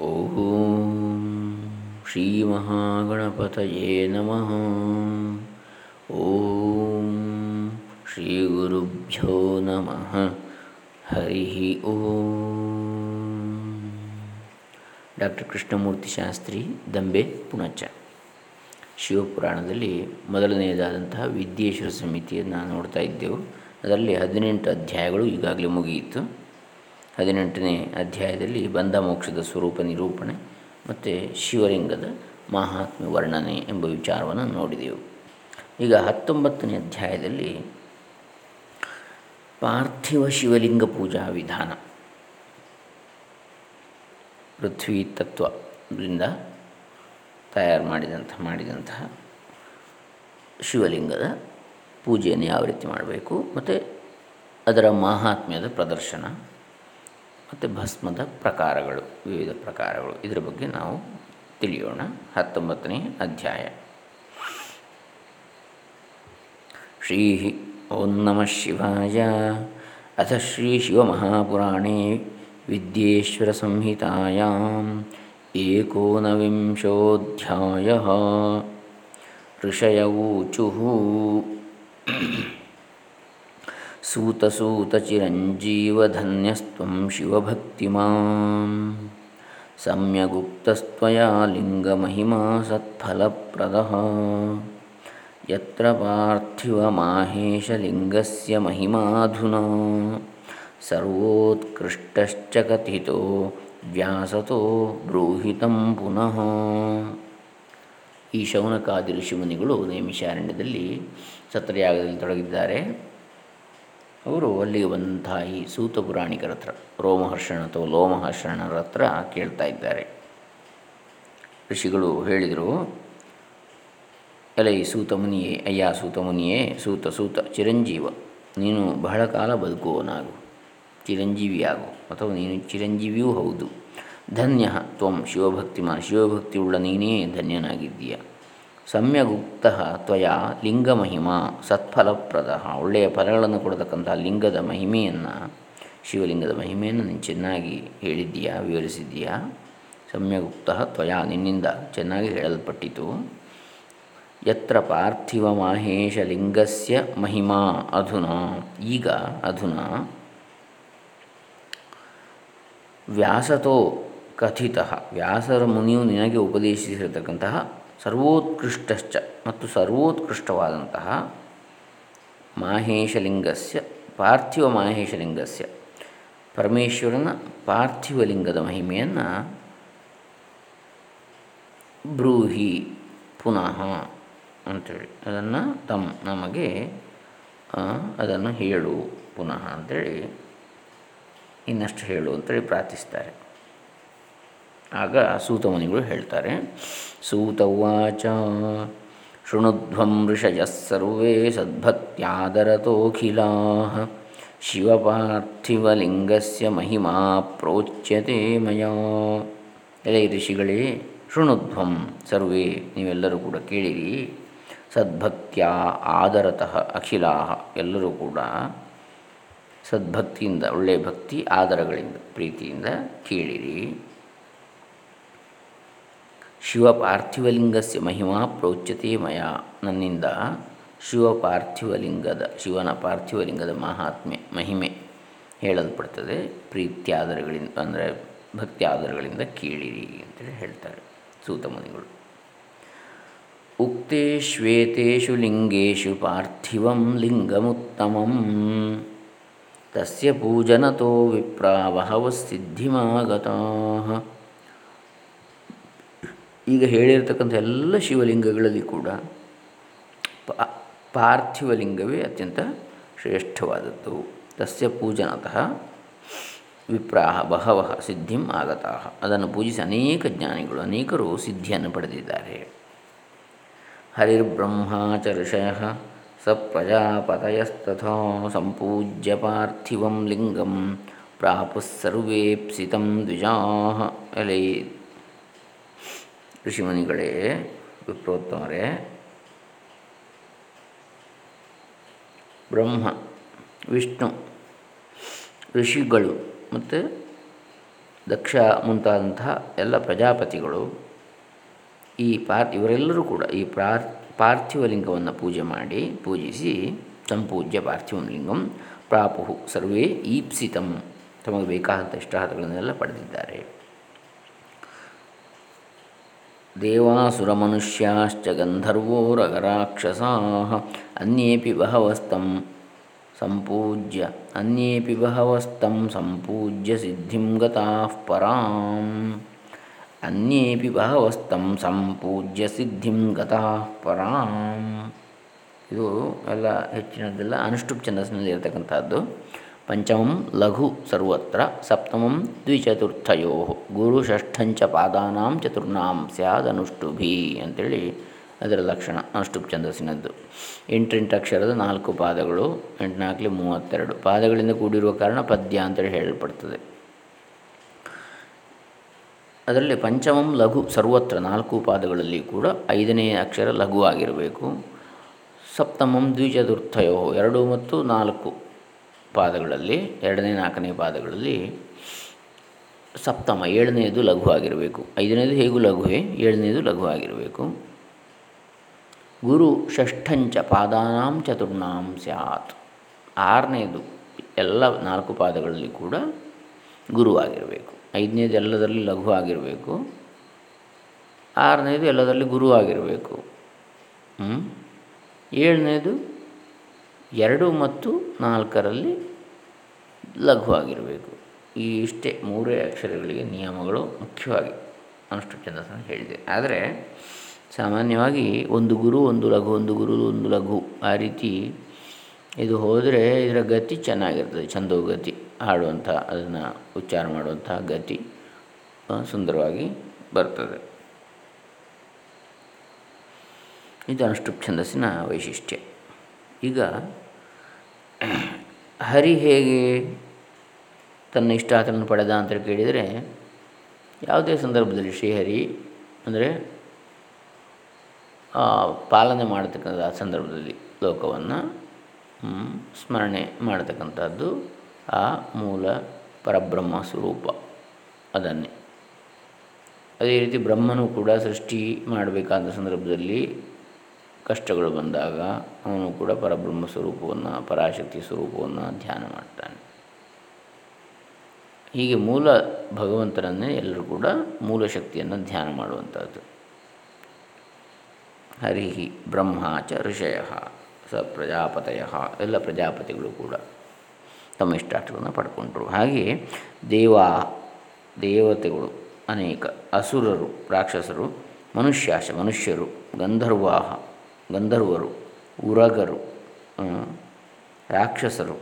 ಓಂ ಶ್ರೀ ಮಹಾಗಣಪತಯೇ ನಮಃ. ಓಂ ಶ್ರೀ ಗುರುಭ್ಯೋ ನಮಃ. ಹರಿ ಓಂ. ಡಾಕ್ಟರ್ ಕೃಷ್ಣಮೂರ್ತಿ ಶಾಸ್ತ್ರಿ ದಂಬೆ ಪುಣಚ. ಶಿವಪುರಾಣದಲ್ಲಿ ಮೊದಲನೆಯದಾದಂತಹ ವಿದ್ಯೇಶ್ವರ ಸಮಿತಿಯನ್ನು ನೋಡ್ತಾ ಇದ್ದೆವು. ಅದರಲ್ಲಿ ಹದಿನೆಂಟು ಅಧ್ಯಾಯಗಳು ಈಗಾಗಲೇ ಮುಗಿಯಿತು. ಹದಿನೆಂಟನೇ ಅಧ್ಯಾಯದಲ್ಲಿ ಬಂಧ ಮೋಕ್ಷದ ಸ್ವರೂಪ ನಿರೂಪಣೆ ಮತ್ತು ಶಿವಲಿಂಗದ ಮಹಾತ್ಮ್ಯ ವರ್ಣನೆ ಎಂಬ ವಿಚಾರವನ್ನು ನೋಡಿದೆವು. ಈಗ ಹತ್ತೊಂಬತ್ತನೇ ಅಧ್ಯಾಯದಲ್ಲಿ ಪಾರ್ಥಿವ ಶಿವಲಿಂಗ ಪೂಜಾ ವಿಧಾನ. ಪೃಥ್ವಿ ತತ್ವದಿಂದ ತಯಾರು ಮಾಡಿದಂಥ, ಮಾಡಿದಂತಹ ಶಿವಲಿಂಗದ ಪೂಜೆಯನ್ನು ಯಾವ ರೀತಿ ಮಾಡಬೇಕು ಮತ್ತು ಅದರ ಮಾಹಾತ್ಮ್ಯದ ಪ್ರದರ್ಶನ ಮತ್ತು ಭಸ್ಮದ ಪ್ರಕಾರಗಳು, ವಿವಿಧ ಪ್ರಕಾರಗಳು. ಇದರ ಬಗ್ಗೆ ನಾವು ತಿಳಿಯೋಣ. ಹತ್ತೊಂಬತ್ತನೇ ಅಧ್ಯಾಯ. ಶ್ರೀ ಓಂ ನಮಃ ಶಿವಾಯ. ಅಥ ಶ್ರೀ ಶಿವಮಹಾಪುರಾಣೇ ವಿದ್ಯೇಶ್ವರ ಸಂಹಿತಾಯಾಂ ಏಕೋನವಿಂಶೋಧ್ಯಾಯ. ಋಷಯ ಊಚುಃ सूतसूतचिरञ्जीवधन्यस्त्वं शिवभक्तिमां सम्यगुक्तस्त्वया लिङ्गमहिमा सत्फलप्रदः यत्र पार्थिवमाहेशलिङ्गस्य महिमाधुना ಸರ್ವೋತ್ಕೃಷ್ಟಶ್ಚ ಕಥಿತೋ ವ್ಯಾಸತೋ ಬ್ರೂಹಿತಂ ಪುನಃ ಈ ಶೌನಕಾದಿ ಋಷಿಮುನಿಗಳು ನೈಮಿಷಾರಣ್ಯದಲ್ಲಿ ಸತ್ರಯಾಗದಲ್ಲಿ ತೊಡಗಿದ್ದಾರೆ ಅವರು ಅಲ್ಲಿಗೆ ಬಂದಂತಹ ಈ ಸೂತ ಪುರಾಣಿಕರ ಹತ್ರ, ರೋಮಹರ್ಷಣ ಅಥವಾ ಲೋಮಹರ್ಷಣರ ಹತ್ರ ಕೇಳ್ತಾ ಇದ್ದಾರೆ. ಋಷಿಗಳು ಹೇಳಿದರು, ಅಲೆ ಸೂತ ಮುನಿಯೇ, ಅಯ್ಯ ಸೂತ ಮುನಿಯೇ, ಸೂತ ಸೂತ, ಚಿರಂಜೀವ, ನೀನು ಬಹಳ ಕಾಲ ಬದುಕುವನಾಗು ಚಿರಂಜೀವಿಯಾಗು, ಅಥವಾ ನೀನು ಚಿರಂಜೀವಿಯೂ ಹೌದು. ಧನ್ಯ, ತ್ವಂ ಶಿವಭಕ್ತಿಮ ಶಿವಭಕ್ತಿ ಉಳ್ಳ ನೀನೇ ಧನ್ಯನಾಗಿದ್ದೀಯ. ಸಮ್ಯಗುಕ್ತ ತ್ವಯ ಲಿಂಗಮಹಿಮಾ ಸತ್ಫಲಪ್ರದ. ಒಳ್ಳೆಯ ಫಲಗಳನ್ನು ಕೊಡತಕ್ಕಂತಹ ಲಿಂಗದ ಮಹಿಮೆಯನ್ನು, ಶಿವಲಿಂಗದ ಮಹಿಮೆಯನ್ನು ನೀನು ಚೆನ್ನಾಗಿ ಹೇಳಿದ್ದೀಯಾ, ವಿವರಿಸಿದ್ದೀಯಾ? ಸಮ್ಯಗುಪ್ತ ತ್ವಯ ನಿನ್ನಿಂದ ಚೆನ್ನಾಗಿ ಹೇಳಲ್ಪಟ್ಟಿತು. ಯತ್ರ ಪಾರ್ಥಿವ ಮಾಹೇಶ ಲಿಂಗಸ್ಯ ಮಹಿಮಾ ಅಧುನಾ. ಈಗ ಅಧುನಾ, ವ್ಯಾಸತೋ ಕಥಿತ. ವ್ಯಾಸರ ಮುನಿಯು ನಿನಗೆ ಉಪದೇಶಿಸಿರತಕ್ಕಂತಹ ಸರ್ವೋತ್ಕೃಷ್ಟಶ್ಚ ಮತ್ತು ಸರ್ವೋತ್ಕೃಷ್ಟವಾದಂತಹ ಮಾಹೇಶಲಿಂಗಸ್ಯ, ಪಾರ್ಥಿವ ಮಾಹೇಶಲಿಂಗಸ್ಯ. ಪರಮೇಶ್ವರನ ಪಾರ್ಥಿವಲಿಂಗದ ಮಹಿಮೆಯನ್ನು ಬ್ರೂಹಿ ಪುನಃ ಅಂಥೇಳಿ ಅದನ್ನು ತಮ್ಮ ನಮಗೆ ಅದನ್ನು ಹೇಳು ಪುನಃ ಅಂಥೇಳಿ ಇನ್ನಷ್ಟು ಹೇಳು ಅಂತೇಳಿ ಪ್ರಾರ್ಥಿಸ್ತಾರೆ. ಆಗ ಸೂತಮುನಿಗಳು ಹೇಳ್ತಾರೆ ಸೂತವಾಚ ಶೃಣುಧ್ವಂ ಋಷಯ ಸರ್ವೇ ಸದ್ಭಕ್ತಿಯಾದರತೋಖಿಲಾ, ಶಿವಪಾರ್ಥಿವಲಿಂಗಸ್ಯ ಮಹಿಮಾ ಪ್ರೋಚ್ಯತೆ ಮಯಾ. ಎಲೆ ಋಷಿಗಳೇ, ಶೃಣುಧ್ವಂ ಸರ್ವೇ, ನೀವೆಲ್ಲರೂ ಕೂಡ ಕೇಳಿರಿ, ಸದ್ಭಕ್ತಿಯ ಆದರತಃ ಅಖಿಲಾ, ಎಲ್ಲರೂ ಕೂಡ ಸದ್ಭಕ್ತಿಯಿಂದ ಒಳ್ಳೆಯ ಭಕ್ತಿ, ಆದರಗಳಿಂದ, ಪ್ರೀತಿಯಿಂದ ಕೇಳಿರಿ. ಶಿವ ಪಾರ್ಥಿವಲಿಂಗಸ ಮಹಿಮಾ ಪ್ರೋಚ್ಯತೆ ಮಯ ನನ್ನಿಂದ ಶಿವ ಪಾರ್ಥಿವಲಿಂಗದ ಶಿವನ ಪಾರ್ಥಿವಲಿಂಗದ ಮಹಾತ್ಮೆ ಮಹಿಮೆ ಹೇಳಲ್ಪಡ್ತದೆ. ಪ್ರೀತ್ಯಾದರಗಳಿಂದ ಅಂದರೆ ಭಕ್ತಿ ಕೇಳಿರಿ ಅಂತೇಳಿ ಹೇಳ್ತಾರೆ ಸೂತಮುನಿಗಳು ಉಕ್ತೇ ಶ್ವೇತು ಲಿಂಗೇಶು ಪಾರ್ಥಿವಂ ಲಿಂಗಮುತ್ತಮಂ. ತಸ್ಯ ಪೂಜನತೋ ವಿಪ್ರಾ ಬಹವ ಸಿದ್ಧಿಮಾಗತಾ ಈಗ ಹೇಳಿರ್ತಕ್ಕಂಥ ಎಲ್ಲ ಶಿವಲಿಂಗಗಳಲ್ಲಿ ಕೂಡ ಪಾರ್ಥಿವಲಿಂಗವೇ ಅತ್ಯಂತ ಶ್ರೇಷ್ಠವಾದದ್ದು. ತಸ್ಯ ಪೂಜನತಃ ವಿಪ್ರಾಹ ಬಹವಹ ಸಿದ್ಧಿಂ ಆಗತಃ. ಅದನ್ನು ಪೂಜಿಸಿ ಅನೇಕ ಜ್ಞಾನಿಗಳು, ಅನೇಕರು ಸಿದ್ಧಿಯನ್ನು ಪಡೆದಿದ್ದಾರೆ. ಋಷಯ ಸ ಪ್ರಜಾಪತಯಸ್ತಥೋ ಸಂಪೂಜ್ಯ ಪಾರ್ಥಿವಂ ಲಿಂಗಂ ಪ್ರಾಪುಸ್ಸರ್ವೇಪ್ಸಿತಂ ದ್ವಿಜಾ. ಎಲೆ ಋಷಿಮುನಿಗಳೇ, ವಿಪ್ರೋತ್ತಮರೇ. ಬ್ರಹ್ಮ, ವಿಷ್ಣು, ಋಷಿಗಳು ಮತ್ತು ದಕ್ಷ ಮುಂತಾದಂತಹ ಎಲ್ಲ ಪ್ರಜಾಪತಿಗಳು ಈ ಪಾರ್, ಇವರೆಲ್ಲರೂ ಕೂಡ ಈ ಪ್ರಾರ್ ಪಾರ್ಥಿವಲಿಂಗವನ್ನು ಪೂಜೆ ಮಾಡಿ ಪೂಜಿಸಿ ಸಂಪೂಜ್ಯ ಪಾರ್ಥಿವ ಲಿಂಗಂ ಪ್ರಾಪು ಸರ್ವೇ ಈಪ್ಸಿತಂ. ತಮಗೆ ಬೇಕಾದಂಥ ಇಷ್ಟಾರ್ಥಗಳನ್ನೆಲ್ಲ ಪಡೆದಿದ್ದಾರೆ. ದೇವಾಸುರಮನುಷ್ಯಾಶ್ಚ ಗಂಧರ್ವೋರಗರಾಕ್ಷಸಾ ಅನ್ಯೇಪಿ ಬಹವಸ್ತಂ ಸಂಪೂಜ್ಯ ಅನ್ಯೇಪಿ ಬಹವಸ್ತಂ ಸಂಪೂಜ್ಯ ಸಿದ್ಧಿಂ ಗತಾಃ ಪರಾಂ ಅನ್ಯೇಪಿ ಬಹವಸ್ತಂ ಸಂಪೂಜ್ಯ ಸಿದ್ಧಿಂ ಗತಾಃ ಪರಾಂ ಇದು ಎಲ್ಲ ಹೆಚ್ಚಿನದೆಲ್ಲ ಅನುಷ್ಠುಪ್ ಛಂದಸ್ಸಿನಲ್ಲಿ ಇರತಕ್ಕಂಥದ್ದು. ಪಂಚಮಂ ಲಘು ಸರ್ವತ್ರ, ಸಪ್ತಮಂ ದ್ವಿಚತುರ್ಥಯೋ, ಗುರು ಷಷ್ಠಂಚ ಪಾದಾನಾಂ ಚತುರ್ನಾಂ ಸ್ಯಾದನುಷ್ಟುಭಿ ಅಂತೇಳಿ ಅದರ ಲಕ್ಷಣ ಅಷ್ಟು ಛಂದಸ್ಸಿನದ್ದು. ಎಂಟೆಂಟು ಅಕ್ಷರದ ನಾಲ್ಕು ಪಾದಗಳು, ಎಂಟು ಮೂವತ್ತೆರಡು ಪಾದಗಳಿಂದ ಕೂಡಿರುವ ಕಾರಣ ಪದ್ಯ ಅಂತೇಳಿ ಹೇಳಲ್ಪಡ್ತದೆ. ಅದರಲ್ಲಿ ಪಂಚಮಂ ಲಘು ಸರ್ವತ್ರ ನಾಲ್ಕು ಪಾದಗಳಲ್ಲಿ ಕೂಡ ಐದನೇ ಅಕ್ಷರ ಲಘು ಆಗಿರಬೇಕು. ಸಪ್ತಮಂ ದ್ವಿಚತುರ್ಥಯೋ, ಎರಡು ಮತ್ತು ನಾಲ್ಕು ಪಾದಗಳಲ್ಲಿ, ಎರಡನೇ, ನಾಲ್ಕನೇ ಪಾದಗಳಲ್ಲಿ ಸಪ್ತಮ ಏಳನೆಯದು ಲಘು ಆಗಿರಬೇಕು. ಐದನೇದು ಹೇಗೂ ಲಘುವೇ ಏಳನೆಯದು ಲಘು ಆಗಿರಬೇಕು. ಗುರು ಷಷ್ಠಂಚ ಪಾದಾನಾಂ ಚತುರ್ನಾಂ ಸ್ಯಾತ್. ಆರನೇದು ಎಲ್ಲ ನಾಲ್ಕು ಪಾದಗಳಲ್ಲಿ ಕೂಡ ಗುರು ಆಗಿರಬೇಕು. ಐದನೇದು ಎಲ್ಲದರಲ್ಲಿ ಲಘು ಆಗಿರಬೇಕು. ಆರನೇದು ಎಲ್ಲದರಲ್ಲಿ ಗುರು ಆಗಿರಬೇಕು. ಏಳನೇದು ಎರಡು ಮತ್ತು ನಾಲ್ಕರಲ್ಲಿ ಲಘು ಆಗಿರಬೇಕು ಈ ಇಷ್ಟೇ ಮೂರೇ ಅಕ್ಷರಗಳಿಗೆ ನಿಯಮಗಳು ಮುಖ್ಯವಾಗಿ ಅನುಷ್ಠು ಚಂದಸ್ಸನ್ನು ಹೇಳಿದೆ. ಆದರೆ ಸಾಮಾನ್ಯವಾಗಿ ಒಂದು ಗುರು, ಒಂದು ಲಘು, ಒಂದು ಗುರು, ಒಂದು ಲಘು ಆ ರೀತಿ ಇದು ಹೋದರೆ ಇದರ ಗತಿ ಚೆನ್ನಾಗಿರ್ತದೆ ಛಂದೋಗತಿ ಹಾಡುವಂಥ, ಅದನ್ನು ಉಚ್ಚಾರ ಮಾಡುವಂಥ ಗತಿ ಸುಂದರವಾಗಿ ಬರ್ತದೆ. ಇದು ಅನುಷ್ಠುಪ್ ಛಂದಸ್ಸಿನ ವೈಶಿಷ್ಟ್ಯ. ಈಗ ಹರಿ ಹೇಗೆ ತನ್ನ ಇಷ್ಟಾರ್ಥಗಳನ್ನು ಪಡೆದ ಅಂತ ಕೇಳಿದರೆ ಯಾವುದೇ ಸಂದರ್ಭದಲ್ಲಿ ಶ್ರೀಹರಿ ಅಂದರೆ ಪಾಲನೆ ಮಾಡತಕ್ಕಂಥ ಸಂದರ್ಭದಲ್ಲಿ ಲೋಕವನ್ನು ಸ್ಮರಣೆ ಮಾಡತಕ್ಕಂಥದ್ದು ಆ ಮೂಲ ಪರಬ್ರಹ್ಮ ಸ್ವರೂಪ ಅದನ್ನೇ. ಅದೇ ರೀತಿ ಬ್ರಹ್ಮನು ಕೂಡ ಸೃಷ್ಟಿ ಮಾಡಬೇಕಾದ ಸಂದರ್ಭದಲ್ಲಿ ಕಷ್ಟಗಳು ಬಂದಾಗ ಅವನು ಕೂಡ ಪರಬ್ರಹ್ಮ ಸ್ವರೂಪವನ್ನು, ಪರಾಶಕ್ತಿ ಸ್ವರೂಪವನ್ನು ಧ್ಯಾನ ಮಾಡ್ತಾನೆ. ಹೀಗೆ ಮೂಲ ಭಗವಂತನನ್ನೇ ಎಲ್ಲರೂ ಕೂಡ ಮೂಲ ಶಕ್ತಿಯನ್ನು ಧ್ಯಾನ ಮಾಡುವಂಥದ್ದು. ಹರಿ ಚ ಋಷಯ ಸ ಪ್ರಜಾಪತಯ ಎಲ್ಲ ಪ್ರಜಾಪತಿಗಳು ಕೂಡ ತಮ್ಮ ಇಷ್ಟಾರ್ಥಗಳನ್ನು ಪಡ್ಕೊಂಡ್ರು. ಹಾಗೆಯೇ ದೇವ, ದೇವತೆಗಳು ಅನೇಕ ಅಸುರರು, ರಾಕ್ಷಸರು, ಮನುಷ್ಯಾಶ ಮನುಷ್ಯರು, ಗಂಧರ್ವಾಹ ಗಂಧರ್ವರು ಉರಗರು ರಾಕ್ಷಸರು.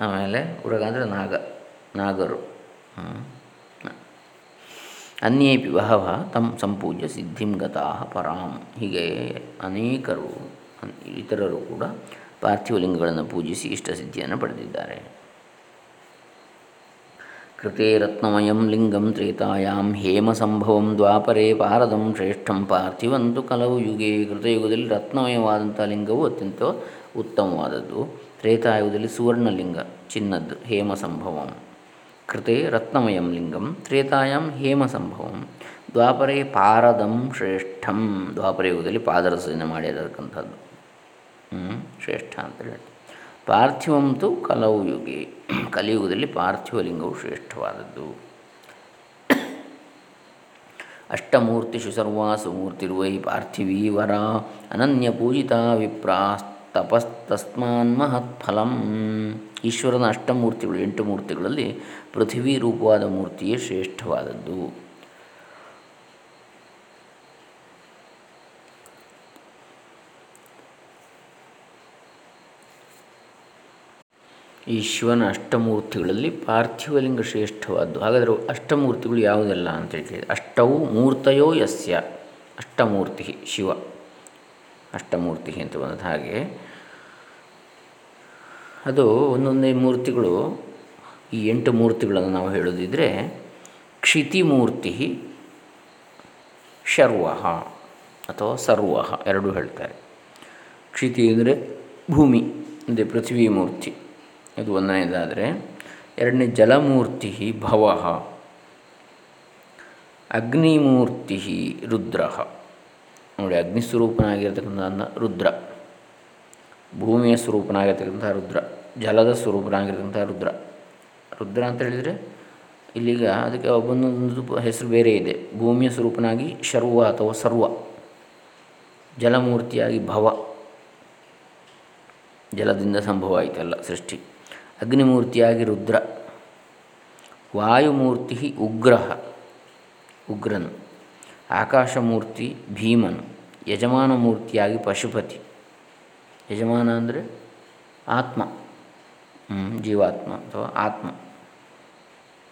ಆಮೇಲೆ ಉರಗ ಅಂದರೆ ನಾಗ, ನಾಗರು. ಅನ್ಯೇಪಿ ಬಹವ ತಮ್ಮ ಸಂಪೂಜ್ಯ ಸಿದ್ಧಿಂ ಗತಾಹ ಪರಾಂ. ಹೀಗೆ ಅನೇಕರು, ಇತರರು ಕೂಡ ಪಾರ್ಥಿವಲಿಂಗಗಳನ್ನು ಪೂಜಿಸಿ ಇಷ್ಟಸಿದ್ಧಿಯನ್ನು ಪಡೆದಿದ್ದಾರೆ. ಕೃತೆ ರತ್ನಮಯಂ ಲಿಂಗಂ ತ್ರೇತಾಯಾಂ ಹೇಮ ಸಂಭವಂ ದ್ವಾಪರೇ ಪಾರದಂ ಶ್ರೇಷ್ಠಂ ಪಾರ್ಥಿವಂತು ಕಲವು ಯುಗೆ ಕೃತಯುಗದಲ್ಲಿ ರತ್ನಮಯವಾದಂಥ ಲಿಂಗವು ಅತ್ಯಂತ ಉತ್ತಮವಾದದ್ದು. ತ್ರೇತಾಯುಗದಲ್ಲಿ ಸುವರ್ಣಲಿಂಗ ಚಿನ್ನದ್ದು ಹೇಮ ಸಂಭವಂ ಕೃತೆ ರತ್ನಮಯಂ ಲಿಂಗಂ, ತ್ರೇತಾಯಾಂ ಹೇಮ ಸಂಭವಂ ದ್ವಾಪರೇ ಪಾರದಂ ಶ್ರೇಷ್ಠಂ. ದ್ವಾಪರಯುಗದಲ್ಲಿ ಪಾದರಸದಿಂದ ಮಾಡಿರತಕ್ಕಂಥದ್ದು. ಶ್ರೇಷ್ಠ ಅಂತೇಳಿ ಪಾರ್ಥಿವಂತು ಕಲವು ಯುಗೆ. ಕಲಿಯುಗದಲ್ಲಿ ಪಾರ್ಥಿವಲಿಂಗವು ಶ್ರೇಷ್ಠವಾದದ್ದು. ಅಷ್ಟಮೂರ್ತಿಷು ಸರ್ವಾಸು ಮೂರ್ತಿರ್ವೈ ಪಾರ್ಥಿವೀವರ ಅನನ್ಯ ಪೂಜಿತ ವಿಪ್ರಾಸ್ತಪಸ್ತಸ್ಮಾನ್ ಮಹತ್ಫಲಂ ಈಶ್ವರನ ಅಷ್ಟಮೂರ್ತಿಗಳು ಎಂಟು ಮೂರ್ತಿಗಳಲ್ಲಿ ಪೃಥ್ವಿ ರೂಪವಾದ ಮೂರ್ತಿಯೇ ಶ್ರೇಷ್ಠವಾದದ್ದು. ಈ ಶಿವನ ಅಷ್ಟಮೂರ್ತಿಗಳಲ್ಲಿ ಪಾರ್ಥಿವಲಿಂಗ ಶ್ರೇಷ್ಠವಾದ್ದು. ಹಾಗಾದರೆ ಅಷ್ಟಮೂರ್ತಿಗಳು ಯಾವುದೆಲ್ಲ ಅಂತ ಹೇಳಿ ಅಷ್ಟವು ಮೂರ್ತಯೋ ಯಸ್ಯ, ಅಷ್ಟಮೂರ್ತಿ ಶಿವ, ಅಷ್ಟಮೂರ್ತಿ ಅಂತ ಬಂದದ್ದು. ಹಾಗೆ ಅದು ಒಂದೊಂದೇ ಮೂರ್ತಿಗಳು, ಈ ಎಂಟು ಮೂರ್ತಿಗಳನ್ನು ನಾವು ಹೇಳೋದಿದ್ದರೆ ಕ್ಷಿತಿಮೂರ್ತಿ ಶರ್ವ ಅಥವಾ ಸರ್ವ ಎರಡೂ ಹೇಳ್ತಾರೆ. ಕ್ಷಿತಿ ಅಂದರೆ ಭೂಮಿ, ಅಂದರೆ ಪೃಥ್ವಿ ಮೂರ್ತಿ. ಇದು ಒಂದನೇದಾದರೆ, ಎರಡನೇ ಜಲಮೂರ್ತಿ ಭವ, ಅಗ್ನಿಮೂರ್ತಿ ರುದ್ರ. ನೋಡಿ, ಅಗ್ನಿ ಅನ್ನ ರುದ್ರ, ಭೂಮಿಯ ಸ್ವರೂಪನಾಗಿರ್ತಕ್ಕಂಥ ರುದ್ರ, ಜಲದ ಸ್ವರೂಪನಾಗಿರ್ತಕ್ಕಂಥ ರುದ್ರ. ರುದ್ರ ಅಂತ ಹೇಳಿದರೆ, ಇಲ್ಲಿಗ ಅದಕ್ಕೆ ಒಬ್ಬೊಂದೊಂದು ಹೆಸರು ಬೇರೆ ಇದೆ. ಭೂಮಿಯ ಸ್ವರೂಪನಾಗಿ ಶರ್ವ ಅಥವಾ ಸರ್ವ, ಜಲಮೂರ್ತಿಯಾಗಿ ಭವ, ಜಲದಿಂದ ಸಂಭವ ಆಯಿತಲ್ಲ ಸೃಷ್ಟಿ. ಅಗ್ನಿಮೂರ್ತಿಯಾಗಿ ರುದ್ರ. ವಾಯುಮೂರ್ತಿ ಉಗ್ರಹ, ಉಗ್ರನು. ಆಕಾಶಮೂರ್ತಿ ಭೀಮನು ಯಜಮಾನ ಮೂರ್ತಿಯಾಗಿ ಪಶುಪತಿ. ಯಜಮಾನ ಅಂದರೆ ಆತ್ಮ ಜೀವಾತ್ಮ ಅಥವಾ ಆತ್ಮ.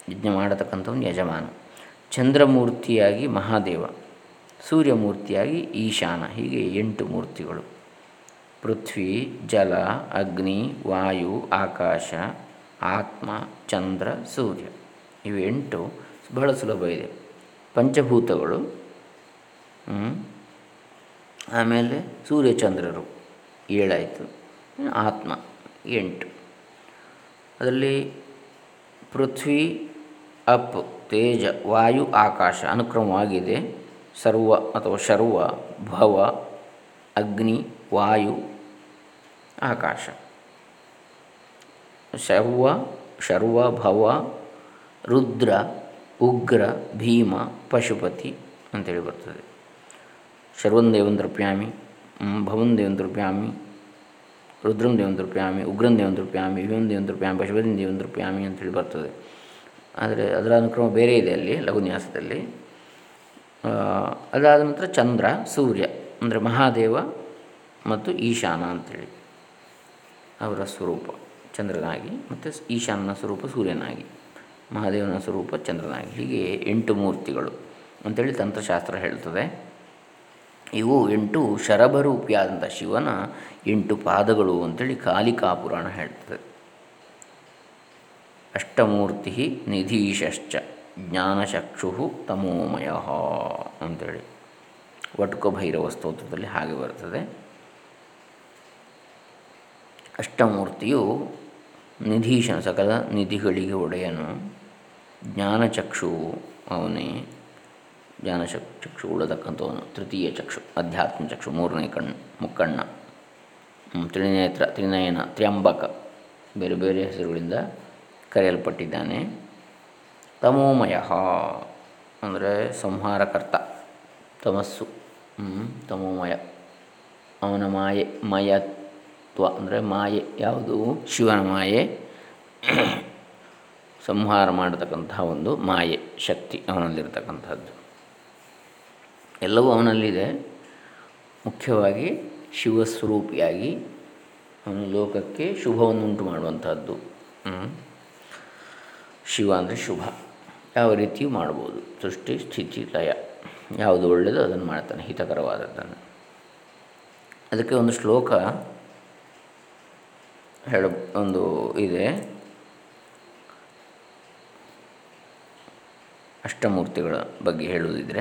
ಯಜ್ಞ ಮಾಡತಕ್ಕಂಥವನು ಯಜಮಾನ. ಚಂದ್ರಮೂರ್ತಿಯಾಗಿ ಮಹಾದೇವ, ಸೂರ್ಯಮೂರ್ತಿಯಾಗಿ ಈಶಾನ, ಹೀಗೆ ಎಂಟು ಮೂರ್ತಿಗಳು. ಪೃಥ್ವಿ, ಜಲ, ಅಗ್ನಿ, ವಾಯು, ಆಕಾಶ, ಆತ್ಮ, ಚಂದ್ರ, ಸೂರ್ಯ. ಇವು ಎಂಟು ಬಹಳ ಸುಲಭ ಇದೆ. ಪಂಚಭೂತಗಳು ಆಮೇಲೆ ಸೂರ್ಯಚಂದ್ರರು ಏಳಾಯಿತು. ಆತ್ಮ, ಎಂಟು. ಅದರಲ್ಲಿ ಪೃಥ್ವಿ, ಅಪ್, ತೇಜ, ವಾಯು, ಆಕಾಶ ಅನುಕ್ರಮವಾಗಿದೆ. ಸರ್ವ ಅಥವಾ ಶರ್ವ, ಭವ, ಅಗ್ನಿ, ವಾಯು ಆಕಾಶ. ಶರ್ವ ಶರ್ವ, ಭವ, ರುದ್ರ, ಉಗ್ರ, ಭೀಮ, ಪಶುಪತಿ ಅಂತೇಳಿ ಬರ್ತದೆ. ಶರ್ವನ್ ದೇವನ್ ದೃಪ್ಯಾಮಿ ಭವನ್ ದೇವನ್ ದೃಪ್ಯಾಮಿ ರುದ್ರಂ ದೇವನ್ ದೃಪ್ಯಾಮಿ ಉಗ್ರನ್ ದೇವನ್ ದೃಪ್ಯಾಮಿ ಭೀಮನ್ ದೇವನ್ ದೃಪ್ಯಾಮಿ ಪಶುಪತಿ ದೇವನ್ ದೃಪ್ಯಾಮಿ ಅಂತೇಳಿ ಬರ್ತದೆ. ಆದರೆ ಅದರ ಅನುಕ್ರಮ ಬೇರೆ ಇದೆ ಅಲ್ಲಿ ಲಘುನ್ಯಾಸದಲ್ಲಿ ಅದಾದ ನಂತರ ಚಂದ್ರ, ಸೂರ್ಯ, ಅಂದರೆ ಮಹಾದೇವ ಮತ್ತು ಈಶಾನ ಅಂಥೇಳಿ ಅವರ ಸ್ವರೂಪ ಚಂದ್ರನಾಗಿ ಮತ್ತು ಈಶಾನನ ಸ್ವರೂಪ ಸೂರ್ಯನಾಗಿ, ಮಹಾದೇವನ ಸ್ವರೂಪ ಚಂದ್ರನಾಗಿ, ಹೀಗೆ ಎಂಟು ಮೂರ್ತಿಗಳು ಅಂಥೇಳಿ ತಂತ್ರಶಾಸ್ತ್ರ ಹೇಳ್ತದೆ. ಇವು ಎಂಟು ಶರಭರೂಪಿಯಾದಂಥ ಶಿವನ ಎಂಟು ಪಾದಗಳು ಅಂಥೇಳಿ ಕಾಲಿಕಾ ಪುರಾಣ ಹೇಳ್ತದೆ. ಅಷ್ಟಮೂರ್ತಿ ನಿಧೀಶಶ್ಚ ಜ್ಞಾನಚಕ್ಷು ತಮೋಮಯ ಅಂಥೇಳಿ ವಟುಕ ಭೈರವ ಸ್ತೋತ್ರದಲ್ಲಿ ಹಾಗೆ ಬರ್ತದೆ. ಅಷ್ಟಮೂರ್ತಿಯು ನಿಧೀಶನ ಸಕಲ ನಿಧಿಗಳಿಗೆ ಒಡೆಯನು. ಜ್ಞಾನಚಕ್ಷು ಅವನೇ. ಜ್ಞಾನಚಕ್ ಚಕ್ಷು ಉಳತಕ್ಕಂಥವನು ತೃತೀಯ ಚಕ್ಷು, ಅಧ್ಯಾತ್ಮ ಚಕ್ಷು, ಮೂರನೇ ಕಣ್ಣು ಮುಕ್ಕಣ್ಣ ತ್ರಿನೇತ್ರ, ತ್ರಿನಯನ, ತ್ರ್ಯಂಬಕ. ಬೇರೆ ಬೇರೆ ಹೆಸರುಗಳಿಂದ ಕರೆಯಲ್ಪಟ್ಟಿದ್ದಾನೆ. ತಮೋಮಯ, ಅಂದರೆ ಸಂಹಾರಕರ್ತ, ತಮಸ್ಸು. ತಮೋಮಯ. ಅವನ ಮಾಯೆ ಮಯತ್ವ ಅಂದರೆ ಮಾಯೆ. ಯಾವುದು? ಶಿವನ ಮಾಯೆ. ಸಂಹಾರ ಮಾಡತಕ್ಕಂತಹ ಒಂದು ಮಾಯೆ, ಶಕ್ತಿ ಅವನಲ್ಲಿರ್ತಕ್ಕಂಥದ್ದು. ಎಲ್ಲವೂ ಅವನಲ್ಲಿದೆ. ಮುಖ್ಯವಾಗಿ ಶಿವಸ್ವರೂಪಿಯಾಗಿ ಅವನು ಲೋಕಕ್ಕೆ ಶುಭವನ್ನುಂಟು ಮಾಡುವಂಥದ್ದು. ಶಿವ ಅಂದರೆ ಶುಭ. ಯಾವ ರೀತಿಯೂ ಮಾಡ್ಬೋದು. ಸೃಷ್ಟಿ, ಸ್ಥಿತಿ, ಲಯ. ಯಾವುದು ಒಳ್ಳೆಯದು ಅದನ್ನು ಮಾಡ್ತಾನೆ, ಹಿತಕರವಾದದ್ದನ್ನು. ಅದಕ್ಕೆ ಒಂದು ಶ್ಲೋಕ ಹೇಳ, ಒಂದು ಇದೆ. ಅಷ್ಟಮೂರ್ತಿಗಳ ಬಗ್ಗೆ ಹೇಳುವುದಿದ್ರೆ,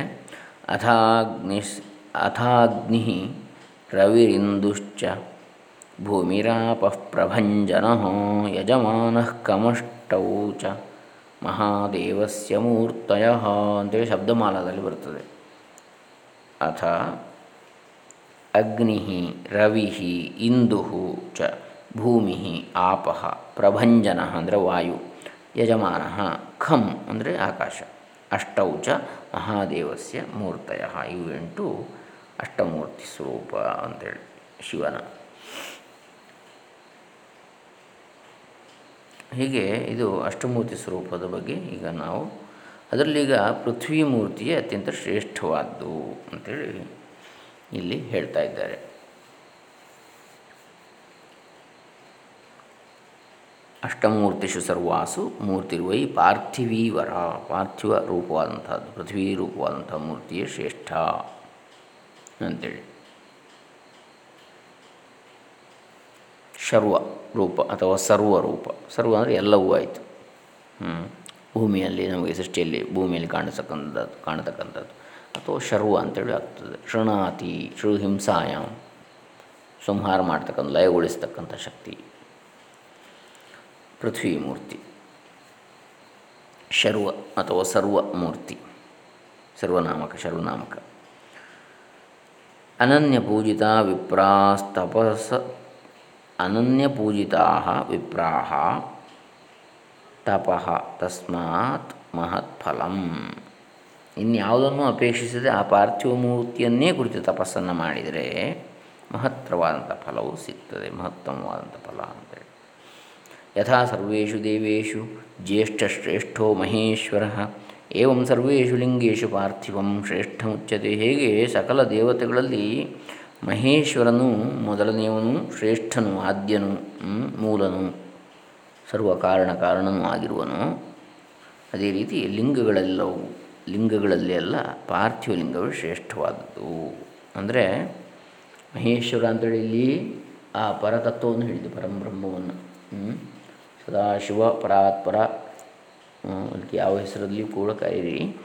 ಅಥಾಗ್ನಿಸ್, ಅಥಾಗ್ನಿ ರವಿರಿಂದುಶ್ಚ ಭೂಮಿರಾಪ ಪ್ರಭಂಜನ ಯಜಮಾನ ಕಮಷ್ಟೌ ಚ ಮಹಾದೇವಸ್ಯ ಮೂರ್ತಯ ಅಂತೇಳಿ ಶಬ್ದಮಾಲಾದಲ್ಲಿ ಬರ್ತದೆ. ಅಥ ಅಗ್ನಿ ರವಿ ಇಂದು ಚ ಭೂಮಿ ಆಪ ಪ್ರಭಂಜನ ಅಂದರೆ ವಾಯು, ಯಜಮಾನ ಖಂ ಅಂದರೆ ಆಕಾಶ ಅಷ್ಟೌ ಚ ಮಹಾದೇವಸ್ಯ ಮೂರ್ತಯ ಇವು ಎಂಟು ಅಷ್ಟಮೂರ್ತಿ ಸ್ವರೂಪ ಅಂತೇಳಿ ಶಿವನ. ಹೀಗೆ ಇದು ಅಷ್ಟಮೂರ್ತಿ ಸ್ವರೂಪದ ಬಗ್ಗೆ ಈಗ ನಾವು ಅದರಲ್ಲೀಗ ಪೃಥ್ವಿ ಮೂರ್ತಿಯೇ ಅತ್ಯಂತ ಶ್ರೇಷ್ಠವಾದ್ದು ಅಂತೇಳಿ ಇಲ್ಲಿ ಹೇಳ್ತಾ ಇದ್ದಾರೆ. ಅಷ್ಟಮೂರ್ತಿಷು ಸರ್ವಾಸು ಮೂರ್ತಿರ್ವೈ ಪಾರ್ಥಿವೀವರ. ಪಾರ್ಥಿವ ರೂಪವಾದಂಥದ್ದು, ಪೃಥ್ವೀ ರೂಪವಾದಂಥ ಮೂರ್ತಿಯೇ ಶ್ರೇಷ್ಠ ಅಂತೇಳಿ. ಶರ್ವ ರೂಪ ಅಥವಾ ಸರ್ವರೂಪ ಸರ್ವ ಅಂದರೆ ಎಲ್ಲವೂ ಆಯಿತು. ಭೂಮಿಯಲ್ಲಿ ನಮಗೆ ಸೃಷ್ಟಿಯಲ್ಲಿ ಭೂಮಿಯಲ್ಲಿ ಕಾಣಿಸತಕ್ಕಂಥದ್ದು ಕಾಣತಕ್ಕಂಥದ್ದು. ಅಥವಾ ಶರ್ವ ಅಂತೇಳಿ ಆಗ್ತದೆ. ಶೃಣಾತಿ ಹಿಂಸಾಯಾಮ್ ಸಂಹಾರ ಮಾಡ್ತಕ್ಕಂಥ, ಲಯಗೊಳಿಸ್ತಕ್ಕಂಥ ಶಕ್ತಿ. ಪೃಥ್ವಿ ಮೂರ್ತಿ ಶರ್ವ ಅಥವಾ ಸರ್ವ ಮೂರ್ತಿ ಸರ್ವನಾಮಕ, ಶರ್ವನಾಮಕ. ಅನನ್ಯ ಪೂಜಿತ ವಿಪ್ರಾಸ್ತಪಸ ಅನನ್ಯ ಪೂಜಿತಾ ವಿಪ್ರಾಹ, ತಪಃ ತಸ್ಮಾತ್ ಮಹತ್ಫಲಂ. ಇನ್ಯಾವುದನ್ನು ಅಪೇಕ್ಷಿಸದೆ ಆ ಪಾರ್ಥಿವ ಮೂರ್ತಿಯನ್ನೇ ಕುರಿತು ತಪಸ್ಸನ್ನು ಮಾಡಿದರೆ ಮಹತ್ತರವಾದಂಥ ಫಲವು ಸಿಗ್ತದೆ, ಮಹತ್ತಮವಾದಂಥ ಫಲ ಅಂತೇಳಿ ಯಥಾ ಸರ್ವೇಷು ದೇವೇಶು ಜ್ಯೇಷ್ಠಶ್ರೇಷ್ಠೋ ಮಹೇಶ್ವರ ಏವಂ ಸರ್ವೇಷು ಲಿಂಗೇಶು ಪಾರ್ಥಿವಂ ಶ್ರೇಷ್ಠ ಮುಚ್ಚತೆ ಹೇಗೆ ಸಕಲ ದೇವತೆಗಳಲ್ಲಿ ಮಹೇಶ್ವರನು ಮೊದಲನೆಯವನು, ಶ್ರೇಷ್ಠನು, ಆದ್ಯನು ಮೂಲನು ಸರ್ವ ಕಾರಣ ಕಾರಣನೂ ಆಗಿರುವನು. ಅದೇ ರೀತಿ ಲಿಂಗಗಳೆಲ್ಲವು, ಲಿಂಗಗಳಲ್ಲಿ ಅಲ್ಲ, ಪಾರ್ಥಿವ ಲಿಂಗವು ಶ್ರೇಷ್ಠವಾದದ್ದು. ಅಂದರೆ ಮಹೇಶ್ವರ ಅಂತೇಳಿ ಇಲ್ಲಿ ಆ ಪರತತ್ವವನ್ನು ಹೇಳಿದೆ ಪರಂಬ್ರಹ್ಮವನ್ನು ಸದಾಶಿವ ಪರಾತ್ಪರ. ಅದಕ್ಕೆ ಯಾವ ಹೆಸರಲ್ಲಿಯೂ ಕೂಡ ಕರೀರಿ.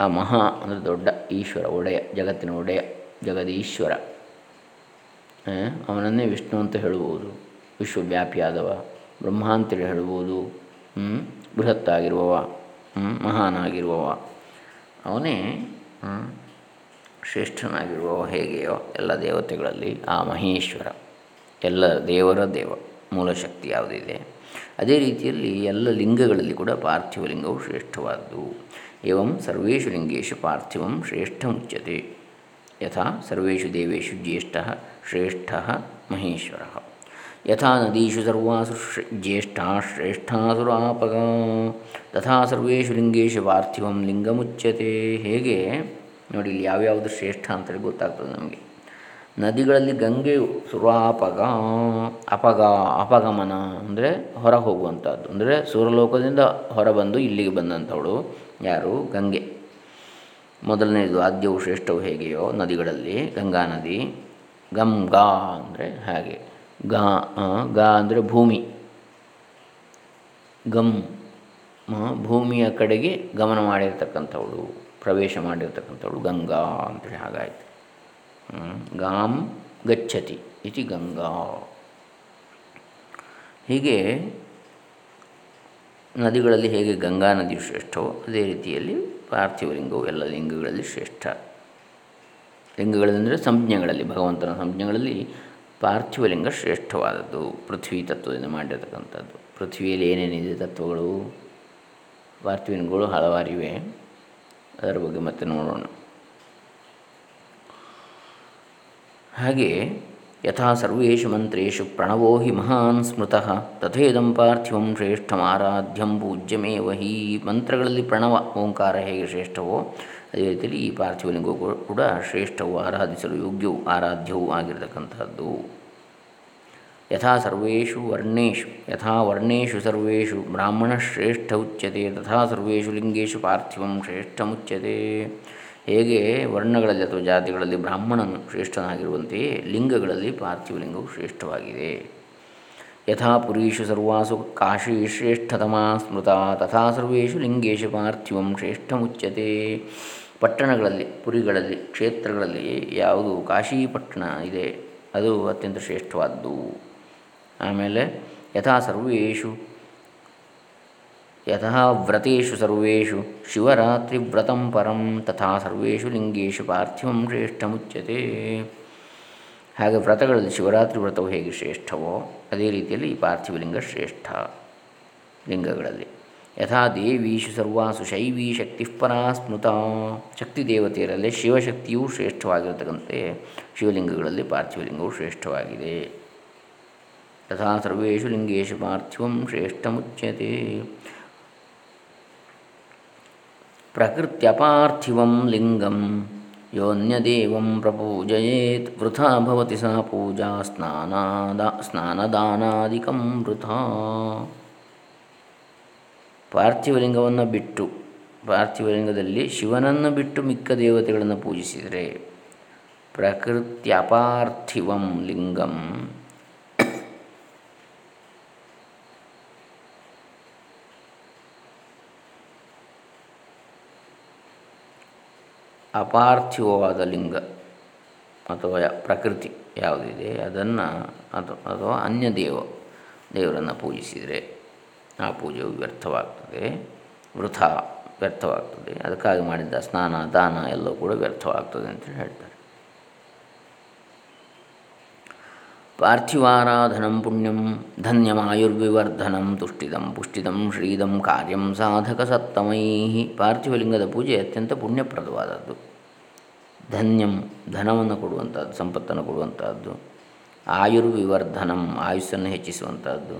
ಆ ಮಹಾ ಅಂದರೆ ದೊಡ್ಡ ಈಶ್ವರ, ಒಡೆಯ, ಜಗತ್ತಿನ ಒಡೆಯ, ಜಗದೀಶ್ವರ. ಅವನನ್ನೇ ವಿಷ್ಣು ಅಂತ ಹೇಳ್ಬೋದು. ವಿಶ್ವವ್ಯಾಪಿಯಾದವ ಬ್ರಹ್ಮ ಅಂತೇಳಿ ಹೇಳ್ಬೋದು. ಬೃಹತ್ತಾಗಿರುವವ ಮಹಾನಾಗಿರುವವ. ಅವನೇ ಶ್ರೇಷ್ಠನಾಗಿರುವವ ಹೇಗೆಯೋ ಎಲ್ಲ ದೇವತೆಗಳಲ್ಲಿ ಆ ಮಹೇಶ್ವರ. ಎಲ್ಲ ದೇವರ ದೇವ ಮೂಲಶಕ್ತಿ ಯಾವುದಿದೆ? ಅದೇ ರೀತಿಯಲ್ಲಿ ಎಲ್ಲ ಲಿಂಗಗಳಲ್ಲಿ ಕೂಡ ಪಾರ್ಥಿವ ಲಿಂಗವು ಶ್ರೇಷ್ಠವಾದ್ದು. ಏವಂ ಸರ್ವೇಷು ಲಿಂಗೇಶು ಪಾರ್ಥಿವಂ ಶ್ರೇಷ್ಠ ಮುಚ್ಯತೆ ಯಥಾ ಸರ್ವೇಷು ದೇವೇಶು ಜ್ಯೇಷ್ಠ ಶ್ರೇಷ್ಠ ಮಹೇಶ್ವರ. ಯಥಾ ನದೀಷು ಸರ್ವಾಸು ಜ್ಯೇಷ್ಠಾ ಶ್ರೇಷ್ಠಾಸುರಾಪಗ ತಥಾ ಸರ್ವೇಷು ಲಿಂಗೇಶು ಪಾರ್ಥಿವಂ ಲಿಂಗಮುಚ್ಯತೆ. ಹೇಗೆ? ನೋಡಿ, ಇಲ್ಲಿ ಯಾವ್ಯಾವುದು ಶ್ರೇಷ್ಠ ಅಂತೇಳಿ ಗೊತ್ತಾಗ್ತದೆ ನಮಗೆ. ನದಿಗಳಲ್ಲಿ ಗಂಗೆಯು ಸುರಾಪಗ, ಅಪಗ, ಅಪಗಮನ ಅಂದರೆ ಹೊರ ಹೋಗುವಂಥದ್ದು ಅಂದರೆ ಸೂರ್ಯಲೋಕದಿಂದ ಹೊರಬಂದು ಇಲ್ಲಿಗೆ ಬಂದಂಥವಳು ಯಾರು? ಗಂಗೆ. ಮೊದಲನೇದು ಆದ್ಯವು ಶ್ರೇಷ್ಠವು ಹೇಗೆಯೋ ನದಿಗಳಲ್ಲಿ, ಗಂಗಾ ನದಿ ಗಮ್ ಗಾ ಅಂದರೆ ಹಾಗೆ. ಗಾ ಗಾ ಅಂದರೆ ಭೂಮಿ. ಗಮ್ ಭೂಮಿಯ ಕಡೆಗೆ ಗಮನ ಮಾಡಿರ್ತಕ್ಕಂಥವಳು, ಪ್ರವೇಶ ಮಾಡಿರ್ತಕ್ಕಂಥವಳು ಗಂಗಾ ಅಂತೇಳಿ ಹಾಗಾಯಿತು. ಗಾಂ ಗಚ್ಚತಿ ಇತಿ ಗಂಗಾ. ಹೀಗೆ ನದಿಗಳಲ್ಲಿ ಹೇಗೆ ಗಂಗಾ ನದಿಯು ಶ್ರೇಷ್ಠವೋ ಅದೇ ರೀತಿಯಲ್ಲಿ ಪಾರ್ಥಿವ ಲಿಂಗವು ಎಲ್ಲ ಲಿಂಗಗಳಲ್ಲಿ ಶ್ರೇಷ್ಠ. ಲಿಂಗಗಳಂದರೆ ಸಂಜ್ಞೆಗಳಲ್ಲಿ, ಭಗವಂತನ ಸಂಜ್ಞೆಗಳಲ್ಲಿ ಪಾರ್ಥಿವ ಲಿಂಗ ಶ್ರೇಷ್ಠವಾದದ್ದು, ಪೃಥ್ವಿ ತತ್ವದಿಂದ ಮಾಡಿರತಕ್ಕಂಥದ್ದು. ಪೃಥ್ವಿಯಲ್ಲಿ ಏನೇನಿದೆ ತತ್ವಗಳು? ಪಾರ್ಥಿವ ಲಿಂಗಗಳು ಹಲವಾರಿವೆ. ಅದರ ಬಗ್ಗೆ ಮತ್ತೆ ನೋಡೋಣ. ಹಾಗೆ ಯಥಾ ಸರ್ವೇಷು ಮಂತ್ರೇಶು ಪ್ರಣವೋ ಹಿ ಮಹಾನ್ ಸ್ಮೃತಃ ತಥೇದಂ ಪಾರ್ಥಿವಂ ಶ್ರೇಷ್ಠಮಾರಾಧ್ಯಂ ಪೂಜ್ಯಮೇವ ಹಿ ಮಂತ್ರಗಳಲ್ಲಿ ಪ್ರಣವ, ಓಂಕಾರ ಹೇಗೆ ಶ್ರೇಷ್ಠವೋ ಅದೇ ರೀತಿಯಲ್ಲಿ ಈ ಪಾರ್ಥಿವಲಿಂಗವು ಕೂಡ ಶ್ರೇಷ್ಠವು, ಆರಾಧಿಸಲು ಯೋಗ್ಯವು, ಆರಾಧ್ಯವೂ ಆಗಿರತಕ್ಕಂಥದ್ದು ಯಥಾ ಸರ್ವೇಷು ವರ್ಣೇಶು ಯಥಾ ವರ್ಣೇಶು ಸರ್ವೇಷು ಬ್ರಾಹ್ಮಣಶ್ರೇಷ್ಠ ಉಚ್ಯತೆ, ತಥಾ ಸರ್ವೇಷು ಲಿಂಗೇಶು ಪಾರ್ಥಿವಂ ಶ್ರೇಷ್ಠಮುಚ್ಯತೆ ಹೇಗೆ ವರ್ಣಗಳಲ್ಲಿ ಅಥವಾ ಜಾತಿಗಳಲ್ಲಿ ಬ್ರಾಹ್ಮಣನು ಶ್ರೇಷ್ಠನಾಗಿರುವಂತೆಯೇ ಲಿಂಗಗಳಲ್ಲಿ ಪಾರ್ಥಿವ ಲಿಂಗವು ಶ್ರೇಷ್ಠವಾಗಿದೆ. ಯಥಾ ಪುರೀಷು ಸರ್ವಾಸು ಕಾಶಿ ಶ್ರೇಷ್ಠತಮಾ ಸ್ಮೃತ, ತಥಾ ಸರ್ವೇಷು ಲಿಂಗೇಶು ಪಾರ್ಥಿವಂ ಶ್ರೇಷ್ಠಮುಚ್ಯತೆ. ಪಟ್ಟಣಗಳಲ್ಲಿ, ಪುರಿಗಳಲ್ಲಿ, ಕ್ಷೇತ್ರಗಳಲ್ಲಿ ಯಾವುದು ಕಾಶಿ ಪಟ್ಟಣ ಇದೆ, ಅದು ಅತ್ಯಂತ ಶ್ರೇಷ್ಠವಾದ್ದು. ಆಮೇಲೆ ಯಥಾ ಸರ್ವೇಷು ಯತಃ ವ್ರತು ಸರ್ವೇಷು ಶಿವರಾತ್ರಿ ವ್ರತಂ ಪರಂ ತಥಾ ಸರ್ವೇಷು ಲಿಂಗೇಶು ಪಾರ್ಥಿವಂ ಶ್ರೇಷ್ಠಮುಚ್ಯತೆ ಹಾಗೆ ವ್ರತಗಳಲ್ಲಿ ಶಿವರಾತ್ರಿ ವ್ರತವು ಹೇಗೆ ಶ್ರೇಷ್ಠವೋ, ಅದೇ ರೀತಿಯಲ್ಲಿ ಈ ಪಾರ್ಥಿವಲಿಂಗ ಶ್ರೇಷ್ಠ ಲಿಂಗಗಳಲ್ಲಿ. ಯಥಾ ದೇವೀಶು ಸರ್ವಾಸು ಶೈವೀ ಶಕ್ತಿ ಪರಾ ಸ್ಮೃತ ಶಕ್ತಿ ದೇವತೆಯರಲ್ಲಿ ಶಿವಶಕ್ತಿಯೂ ಶ್ರೇಷ್ಠವಾಗಿರತಕ್ಕಂತೆ ಶಿವಲಿಂಗಗಳಲ್ಲಿ ಪಾರ್ಥಿವಲಿಂಗವು ಶ್ರೇಷ್ಠವಾಗಿದೆ. ತಥಾ ಸರ್ವೇಷು ಲಿಂಗೇಶು ಪಾರ್ಥಿವಂ ಶ್ರೇಷ್ಠಮುಚ್ಯತೆ. ಪ್ರಕೃತ್ಯಪಾರ್ಥಿವಂ ಲಿಂಗಂ ಯೋನ್ಯದೇವಂ ಪ್ರಪೂಜಯೇತ್ ವೃಥಾ ಭವತಿ ಸಹ ಪೂಜಾ ಸ್ನಾನಾದ ಸ್ನಾನದಾನಾದಿಕಂ ವೃಥಾ ಪಾರ್ಥಿವಲಿಂಗವನ್ನು ಬಿಟ್ಟು, ಪಾರ್ಥಿವಲಿಂಗದಲ್ಲಿ ಶಿವನನ್ನು ಬಿಟ್ಟು ಮಿಕ್ಕ ದೇವತೆಗಳನ್ನು ಪೂಜಿಸಿದರೆ ಪ್ರಕೃತ್ಯಪಾರ್ಥಿವಂ ಲಿಂಗಂ ಅಪಾರ್ಥಿವವಾದ ಲಿಂಗ ಅಥವಾ ಪ್ರಕೃತಿ ಯಾವುದಿದೆ, ಅದನ್ನು ಅದು ಅಥವಾ ಅನ್ಯ ದೇವ, ದೇವರನ್ನು ಪೂಜಿಸಿದರೆ ಆ ಪೂಜೆಯು ವ್ಯರ್ಥವಾಗ್ತದೆ, ವೃಥ ವ್ಯರ್ಥವಾಗ್ತದೆ. ಅದಕ್ಕಾಗಿ ಮಾಡಿದ್ದ ಸ್ನಾನ, ದಾನ ಎಲ್ಲವೂ ಕೂಡ ವ್ಯರ್ಥವಾಗ್ತದೆ ಅಂತೇಳಿ ಹೇಳ್ತಾರೆ. ಪಾರ್ಥಿವಾರಾಧನಂ ಪುಣ್ಯಂ ಧನ್ಯಮಾಯುರ್ವಿವರ್ಧನಂ ತುಷ್ಟಿದಂ ಪುಷ್ಟಿದಂ ಶ್ರೀದಂ ಕಾರ್ಯಂ ಸಾಧಕ ಸತ್ತಮೈ ಪಾರ್ಥಿವಲಿಂಗದ ಪೂಜೆ ಅತ್ಯಂತ ಪುಣ್ಯಪ್ರದವಾದದ್ದು. ಧನ್ಯಂ ಧನವನ್ನು ಕೊಡುವಂಥದ್ದು, ಸಂಪತ್ತನ್ನು ಕೊಡುವಂಥದ್ದು. ಆಯುರ್ವಿವರ್ಧನಂ ಆಯುಸ್ಸನ್ನು ಹೆಚ್ಚಿಸುವಂಥದ್ದು.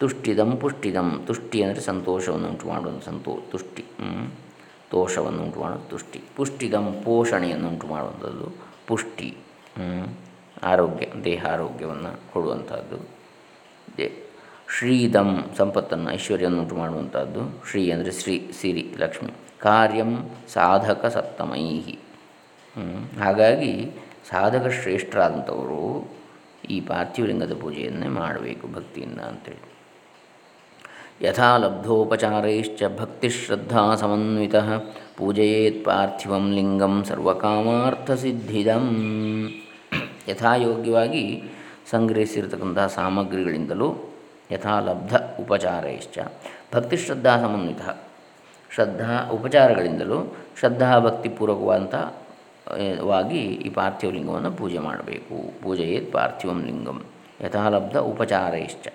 ತುಷ್ಟಿದಂ ಪುಷ್ಟಿದಂ ತುಷ್ಟಿ ಅಂದರೆ ಸಂತೋಷವನ್ನು ಉಂಟು ಮಾಡುವಂಥ ಸಂತೋ, ತುಷ್ಟಿ ತೋಷವನ್ನು ಉಂಟು ಮಾಡುವುದು ತುಷ್ಟಿ. ಪುಷ್ಟಿದಂ ಪೋಷಣೆಯನ್ನು ಉಂಟು ಮಾಡುವಂಥದ್ದು ಪುಷ್ಟಿ ಆರೋಗ್ಯ ದೇಹ ಆರೋಗ್ಯವನ್ನು ಕೊಡುವಂಥದ್ದು ಶ್ರೀದಂ ಸಂಪತ್ತನ್ನು, ಐಶ್ವರ್ಯವನ್ನು ಉಂಟು ಮಾಡುವಂಥದ್ದು ಶ್ರೀ ಅಂದರೆ ಶ್ರೀ, ಸಿರಿ, ಲಕ್ಷ್ಮಿ. ಕಾರ್ಯಂ ಸಾಧಕ ಸಪ್ತಮೈಹಿ. ಹಾಗಾಗಿ ಸಾಧಕ ಶ್ರೇಷ್ಠರಾದಂಥವರು ಈ ಪಾರ್ಥಿವಲಿಂಗದ ಪೂಜೆಯನ್ನೇ ಮಾಡಬೇಕು ಭಕ್ತಿಯಿಂದ ಅಂತೇಳಿ. ಯಥಾ ಲಬ್ಧೋಪಚಾರೈಶ್ಚ ಭಕ್ತಿಶ್ರದ್ಧಾ ಸಮನ್ವಿತ ಪೂಜೆಯೇತ್ ಪಾರ್ಥಿವಂ ಲಿಂಗಂ ಸರ್ವಕಾಮಾರ್ಥಸಿದ್ಧಿದಂ ಯಥಾಯೋಗ್ಯವಾಗಿ ಸಂಗ್ರಹಿಸಿರತಕ್ಕಂತಹ ಸಾಮಗ್ರಿಗಳಿಂದಲೂ ಯಥಾಲಬ್ಧ ಉಪಚಾರೈಶ್ಚ. ಭಕ್ತಿಶ್ರದ್ಧಾ ಸಮನ್ವಿತ. ಶ್ರದ್ಧಾ ಉಪಚಾರಗಳಿಂದಲೂ ಶ್ರದ್ಧಾ ಭಕ್ತಿಪೂರ್ವಕವಾದಂಥ ವಾಗಿ ಈ ಪಾರ್ಥಿವ ಲಿಂಗವನ್ನು ಪೂಜೆ ಮಾಡಬೇಕು. ಪೂಜೆಯೇ ಪಾರ್ಥಿವಂ ಲಿಂಗಂ. ಯಥಾಲಬ್ಧ ಉಪಚಾರೈಶ್ಚ.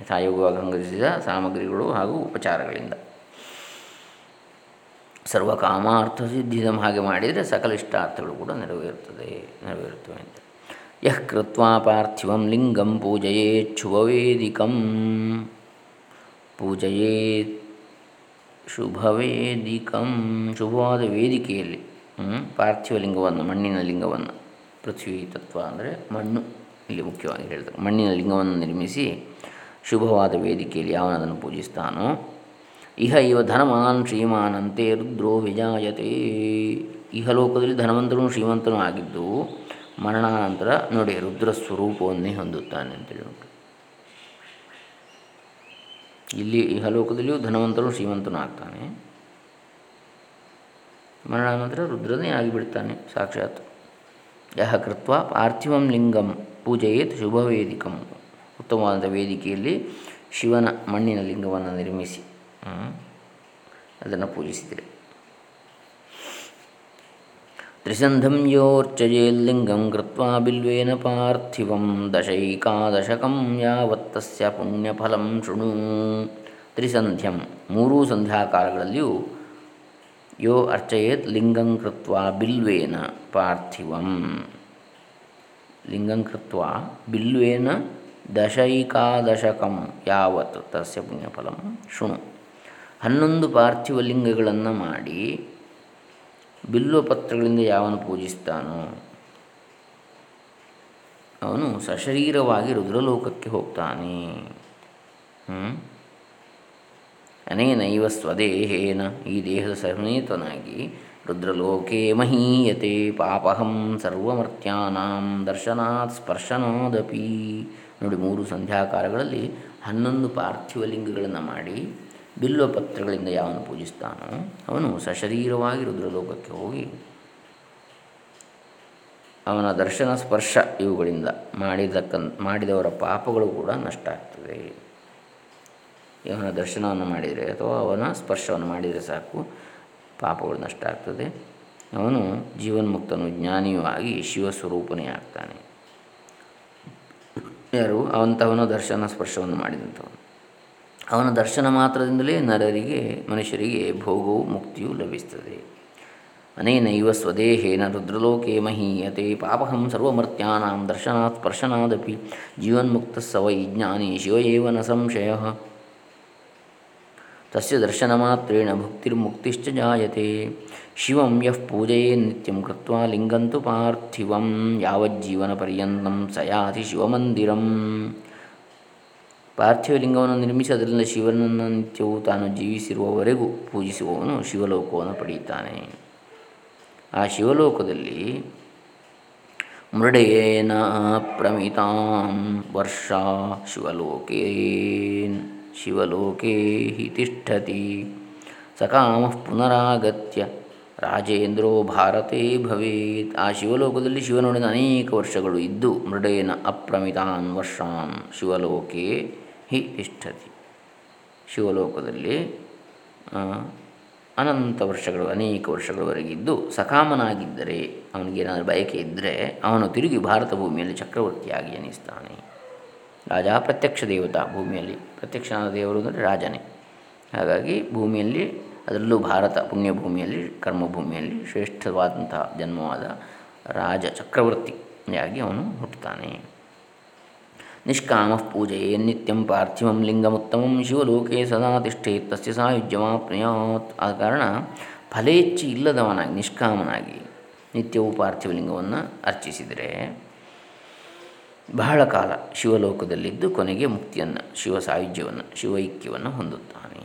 ಯಥಾಯೋಗವಾಗಿ ಸಂಗ್ರಹಿಸಿದ ಸಾಮಗ್ರಿಗಳು ಹಾಗೂ ಉಪಚಾರಗಳಿಂದ. ಸರ್ವಕಾಮಾರ್ಥ ಸಿದ್ಧಿದಂ ಹಾಗೆ ಮಾಡಿದರೆ ಸಕಲ ಇಷ್ಟಾರ್ಥಗಳು ಕೂಡ ನೆರವೇರುತ್ತದೆ, ನೆರವೇರುತ್ತವೆ ಅಂತ. ಯಃ ಕೃತ್ವಾ ಪಾರ್ಥಿವಂ ಲಿಂಗಂ ಪೂಜಯೇತ್ ಶುಭವೇದಿಕಂ ಪೂಜಯೇ ಶುಭವೇದಿಕಂ ಶುಭವಾದ ವೇದಿಕೆಯಲ್ಲಿ ಪಾರ್ಥಿವ ಲಿಂಗವನ್ನು ಮಣ್ಣಿನ ಲಿಂಗವನ್ನು ಪೃಥ್ವಿ ತತ್ವ ಅಂದರೆ ಮಣ್ಣು ಇಲ್ಲಿ ಮುಖ್ಯವಾಗಿ ಹೇಳ್ತಾರೆ. ಮಣ್ಣಿನ ಲಿಂಗವನ್ನು ನಿರ್ಮಿಸಿ ಶುಭವಾದ ವೇದಿಕೆಯಲ್ಲಿ ಯಾವನದನ್ನು ಪೂಜಿಸ್ತಾನೋ, ಇಹ ಇವ ಧನಮಾನ್ ಶ್ರೀಮಾನಂತೆ ರುದ್ರೋ ವಿಜಾಯತೆ. ಇಹಲೋಕದಲ್ಲಿ ಧನವಂತನು ಶ್ರೀಮಂತನೂ ಆಗಿದ್ದು ಮರಣಾನಂತರ ನೋಡಿ ರುದ್ರ ಸ್ವರೂಪವನ್ನೇ ಹೊಂದುತ್ತಾನೆ ಅಂತೇಳಿ ಉಂಟು. ಇಲ್ಲಿ ಇಹಲೋಕದಲ್ಲಿಯೂ ಧನವಂತನು ಶ್ರೀಮಂತನು ಆಗ್ತಾನೆ. ಮರಣಾನಂತರ ರುದ್ರನೇ ಆಗಿಬಿಡ್ತಾನೆ ಸಾಕ್ಷಾತ್. ಯಹ ಕೃತ್ವ ಪಾರ್ಥಿವಂ ಲಿಂಗಂ ಪೂಜೆಯೇತ್ ಶುಭವೇದಿಕಂ. ಉತ್ತಮವಾದ ವೇದಿಕೆಯಲ್ಲಿ ಶಿವನ ಮಣ್ಣಿನ ಲಿಂಗವನ್ನು ನಿರ್ಮಿಸಿ ಅದನ್ನು ಪೂಜಿಸಿದರೆ. ತ್ರಿಸಂಧಂ ಯೋರ್ಚಯೇಲ್ಲಿಂಗಂ ಕೃತ್ವಾ ಬಿಲ್ವೇನ ಪಾರ್ಥಿವಂ ದಶೈಕಾದಶಕಂ ಯಾವತ್ತಸ್ಯ ಪುಣ್ಯಫಲಂ ಶೃಣು ತ್ರಿಸಂಧ್ಯಂ ಮೂರೂ ಸಂಧ್ಯಾಕಾಲಗಳಲ್ಲಿಯೂ ಯೋ ಅರ್ಚಯೇತ್ ಲಿಂಗಂ ಕೃತ್ವಾ ಬಿಲ್ವೇನ ಪಾರ್ಥಿವಂ। ಲಿಂಗಂ ಕೃತ್ವಾ ಬಿಲ್ವೇನ ದಶೈಕಾದಶಕಂ ಯಾವತ್ ತಸ್ಯ ಪುಣ್ಯಫಲಂ ಶೃಣು। ಹನ್ನೊಂದು ಪಾರ್ಥಿವ ಲಿಂಗಗಳನ್ನು ಮಾಡಿ ಬಿಲ್ವಪತ್ರಗಳಿಂದ ಯಾವನು ಪೂಜಿಸ್ತಾನೋ? ಅವನು ಸಶರೀರವಾಗಿ ರುದ್ರಲೋಕಕ್ಕೆ ಹೋಗ್ತಾನೆ. ಅನೇನೈವ ಸ್ವದೇಹೇನ ಈ ದೇಹದ ಸಮೇತನಾಗಿ ರುದ್ರಲೋಕೆ ಮಹೀಯತೆ ಪಾಪಹಂ ಸರ್ವಮರ್ತ್ಯಾನಾಂ ದರ್ಶನಾತ್ ಸ್ಪರ್ಶನಾದಪಿ. ನೋಡಿ ಮೂರು ಸಂಧ್ಯಾಕಾರಗಳಲ್ಲಿ ಹನ್ನೊಂದು ಪಾರ್ಥಿವ ಲಿಂಗಗಳನ್ನು ಮಾಡಿ ಬಿಲ್ವಪತ್ರಗಳಿಂದ ಯಾವನು ಪೂಜಿಸ್ತಾನೋ, ಅವನು ಸಶರೀರವಾಗಿ ರುದ್ರಲೋಕಕ್ಕೆ ಹೋಗಿ ಅವನ ದರ್ಶನ ಸ್ಪರ್ಶ ಇವುಗಳಿಂದ ಮಾಡಿದಕ್ಕ, ಮಾಡಿದವರ ಪಾಪಗಳು ಕೂಡ ನಷ್ಟ ಆಗ್ತದೆ ಇವನ ದರ್ಶನವನ್ನು ಮಾಡಿದರೆ ಅಥವಾ ಅವನ ಸ್ಪರ್ಶವನ್ನು ಮಾಡಿದರೆ ಸಾಕು, ಪಾಪಗಳು ನಷ್ಟ ಆಗ್ತದೆ. ಅವನು ಜೀವನ್ಮುಕ್ತನು, ಜ್ಞಾನಿಯೂ ಆಗಿ ಶಿವಸ್ವರೂಪನೇ ಆಗ್ತಾನೆ. ಯಾರು? ಅವಂಥವನ ದರ್ಶನ ಸ್ಪರ್ಶವನ್ನು ಮಾಡಿದಂಥವನು. ಅವನ ದರ್ಶನ ಮಾತ್ರದಿಂದಲೇ ನರರಿಗೆ, ಮನುಷ್ಯರಿಗೆ ಭೋಗವು ಮುಕ್ತಿಯು ಲಭಿಸ್ತದೆ ಅನೇನೈವ ಸ್ವದೇಹೇನ ರುದ್ರಲೋಕೆ ಮಹೀಯತೆ ಪಾಪಹಂ ಸರ್ವಮರ್ತ್ಯಾನಾಂ ದರ್ಶನಾತ್ ಸ್ಪರ್ಶನಾದಪಿ ಜೀವನ್ಮುಕ್ತ ಸವೈ ಜ್ಞಾನಿ ಶಿವ ನ ಸಂಶಯ. ತಸ್ಯ ದರ್ಶನಮಾತ್ರೇಣ ಭುಕ್ತಿರ್ಮುಕ್ತಿಶ್ಚ ಜಾಯತೆ. ಶಿವಂ ಯಃ ಪೂಜೆಯೇ ನಿತ್ಯಂ ಕೃತ್ವಾ ಲಿಂಗಂತು ಪಾರ್ಥಿವಂ ಯಾವಜ್ಜೀವನ ಪರ್ಯಂತಂ ಸಯಾತಿ ಶಿವಮಂದಿರಂ. ಪಾರ್ಥಿವ ಲಿಂಗವನ್ನು ನಿರ್ಮಿಸಿ ಅದರಿಂದ ಶಿವನನ್ನು ನಿತ್ಯವೂ ತಾನು ಜೀವಿಸಿರುವವರೆಗೂ ಪೂಜಿಸುವವನು ಶಿವಲೋಕವನ್ನು ಪಡೆಯುತ್ತಾನೆ. ಆ ಶಿವಲೋಕದಲ್ಲಿ ಮೃಡೇನ ಪ್ರಮಿತಾಂ ವರ್ಷ ಶಿವಲೋಕೇನ್, ಶಿವಲೋಕೇ ಹಿ ತಿಷ್ಠತಿ, ಸಕಾಮ ಪುನರಾಗತ್ಯ, ರಾಜೇಂದ್ರೋ ಭಾರತೇ ಭವೇತ್. ಆ ಶಿವಲೋಕದಲ್ಲಿ ಶಿವನೊಡನೆ ಅನೇಕ ವರ್ಷಗಳು ಇದ್ದು ಮೃಡೇನ ಅಪ್ರಮಿತಾನ್ ವರ್ಷಾನ್ ಶಿವಲೋಕೆ ಹಿ ತಿಷ್ಠತಿ. ಶಿವಲೋಕದಲ್ಲಿ ಅನಂತ ವರ್ಷಗಳು, ಅನೇಕ ವರ್ಷಗಳವರೆಗಿದ್ದು ಸಕಾಮನಾಗಿದ್ದರೆ ಅವನಿಗೇನಾದರೂ ಬಯಕೆ ಇದ್ದರೆ ಅವನು ತಿರುಗಿ ಭಾರತ ಭೂಮಿಯಲ್ಲಿ ಚಕ್ರವರ್ತಿಯಾಗಿ ಎನಿಸ್ತಾನೆ ರಾಜ ಪ್ರತ್ಯಕ್ಷ ದೇವತಾ ಭೂಮಿಯಲ್ಲಿ. ಪ್ರತ್ಯಕ್ಷನಾದ ದೇವರು ಅಂದರೆ ರಾಜನೇ. ಹಾಗಾಗಿ ಭೂಮಿಯಲ್ಲಿ, ಅದರಲ್ಲೂ ಭಾರತ ಪುಣ್ಯಭೂಮಿಯಲ್ಲಿ, ಕರ್ಮಭೂಮಿಯಲ್ಲಿ ಶ್ರೇಷ್ಠವಾದಂತಹ ಜನ್ಮವಾದ ರಾಜ ಚಕ್ರವರ್ತಿಯಾಗಿ ಅವನು ಹುಟ್ಟುತ್ತಾನೆ. ನಿಷ್ಕಾಮ ಪೂಜೆಯೇ ನಿತ್ಯಂ ಪಾರ್ಥಿವಂ ಲಿಂಗಮುತ್ತಮಂ ಶಿವಲೋಕೆ ಸದಾ ತಿಷ್ಠೇತ್ ತಸ್ಯ ಸಾಯುಜ್ಯಮಾಪ್ನುಯಾತ್ ಆದ ಕಾರಣ ಫಲೇಚ್ಛಿ ಇಲ್ಲದವನಾಗಿ ನಿಷ್ಕಾಮನಾಗಿ ನಿತ್ಯವೂ ಪಾರ್ಥಿವಲಿಂಗವನ್ನು ಅರ್ಚಿಸಿದರೆ ಬಹಳ ಕಾಲ ಶಿವಲೋಕದಲ್ಲಿದ್ದು ಕೊನೆಗೆ ಮುಕ್ತಿಯನ್ನು, ಶಿವ ಸಾಯುಜ್ಯವನ್ನು ಶಿವೈಕ್ಯವನ್ನು ಹೊಂದುತ್ತಾನೆ.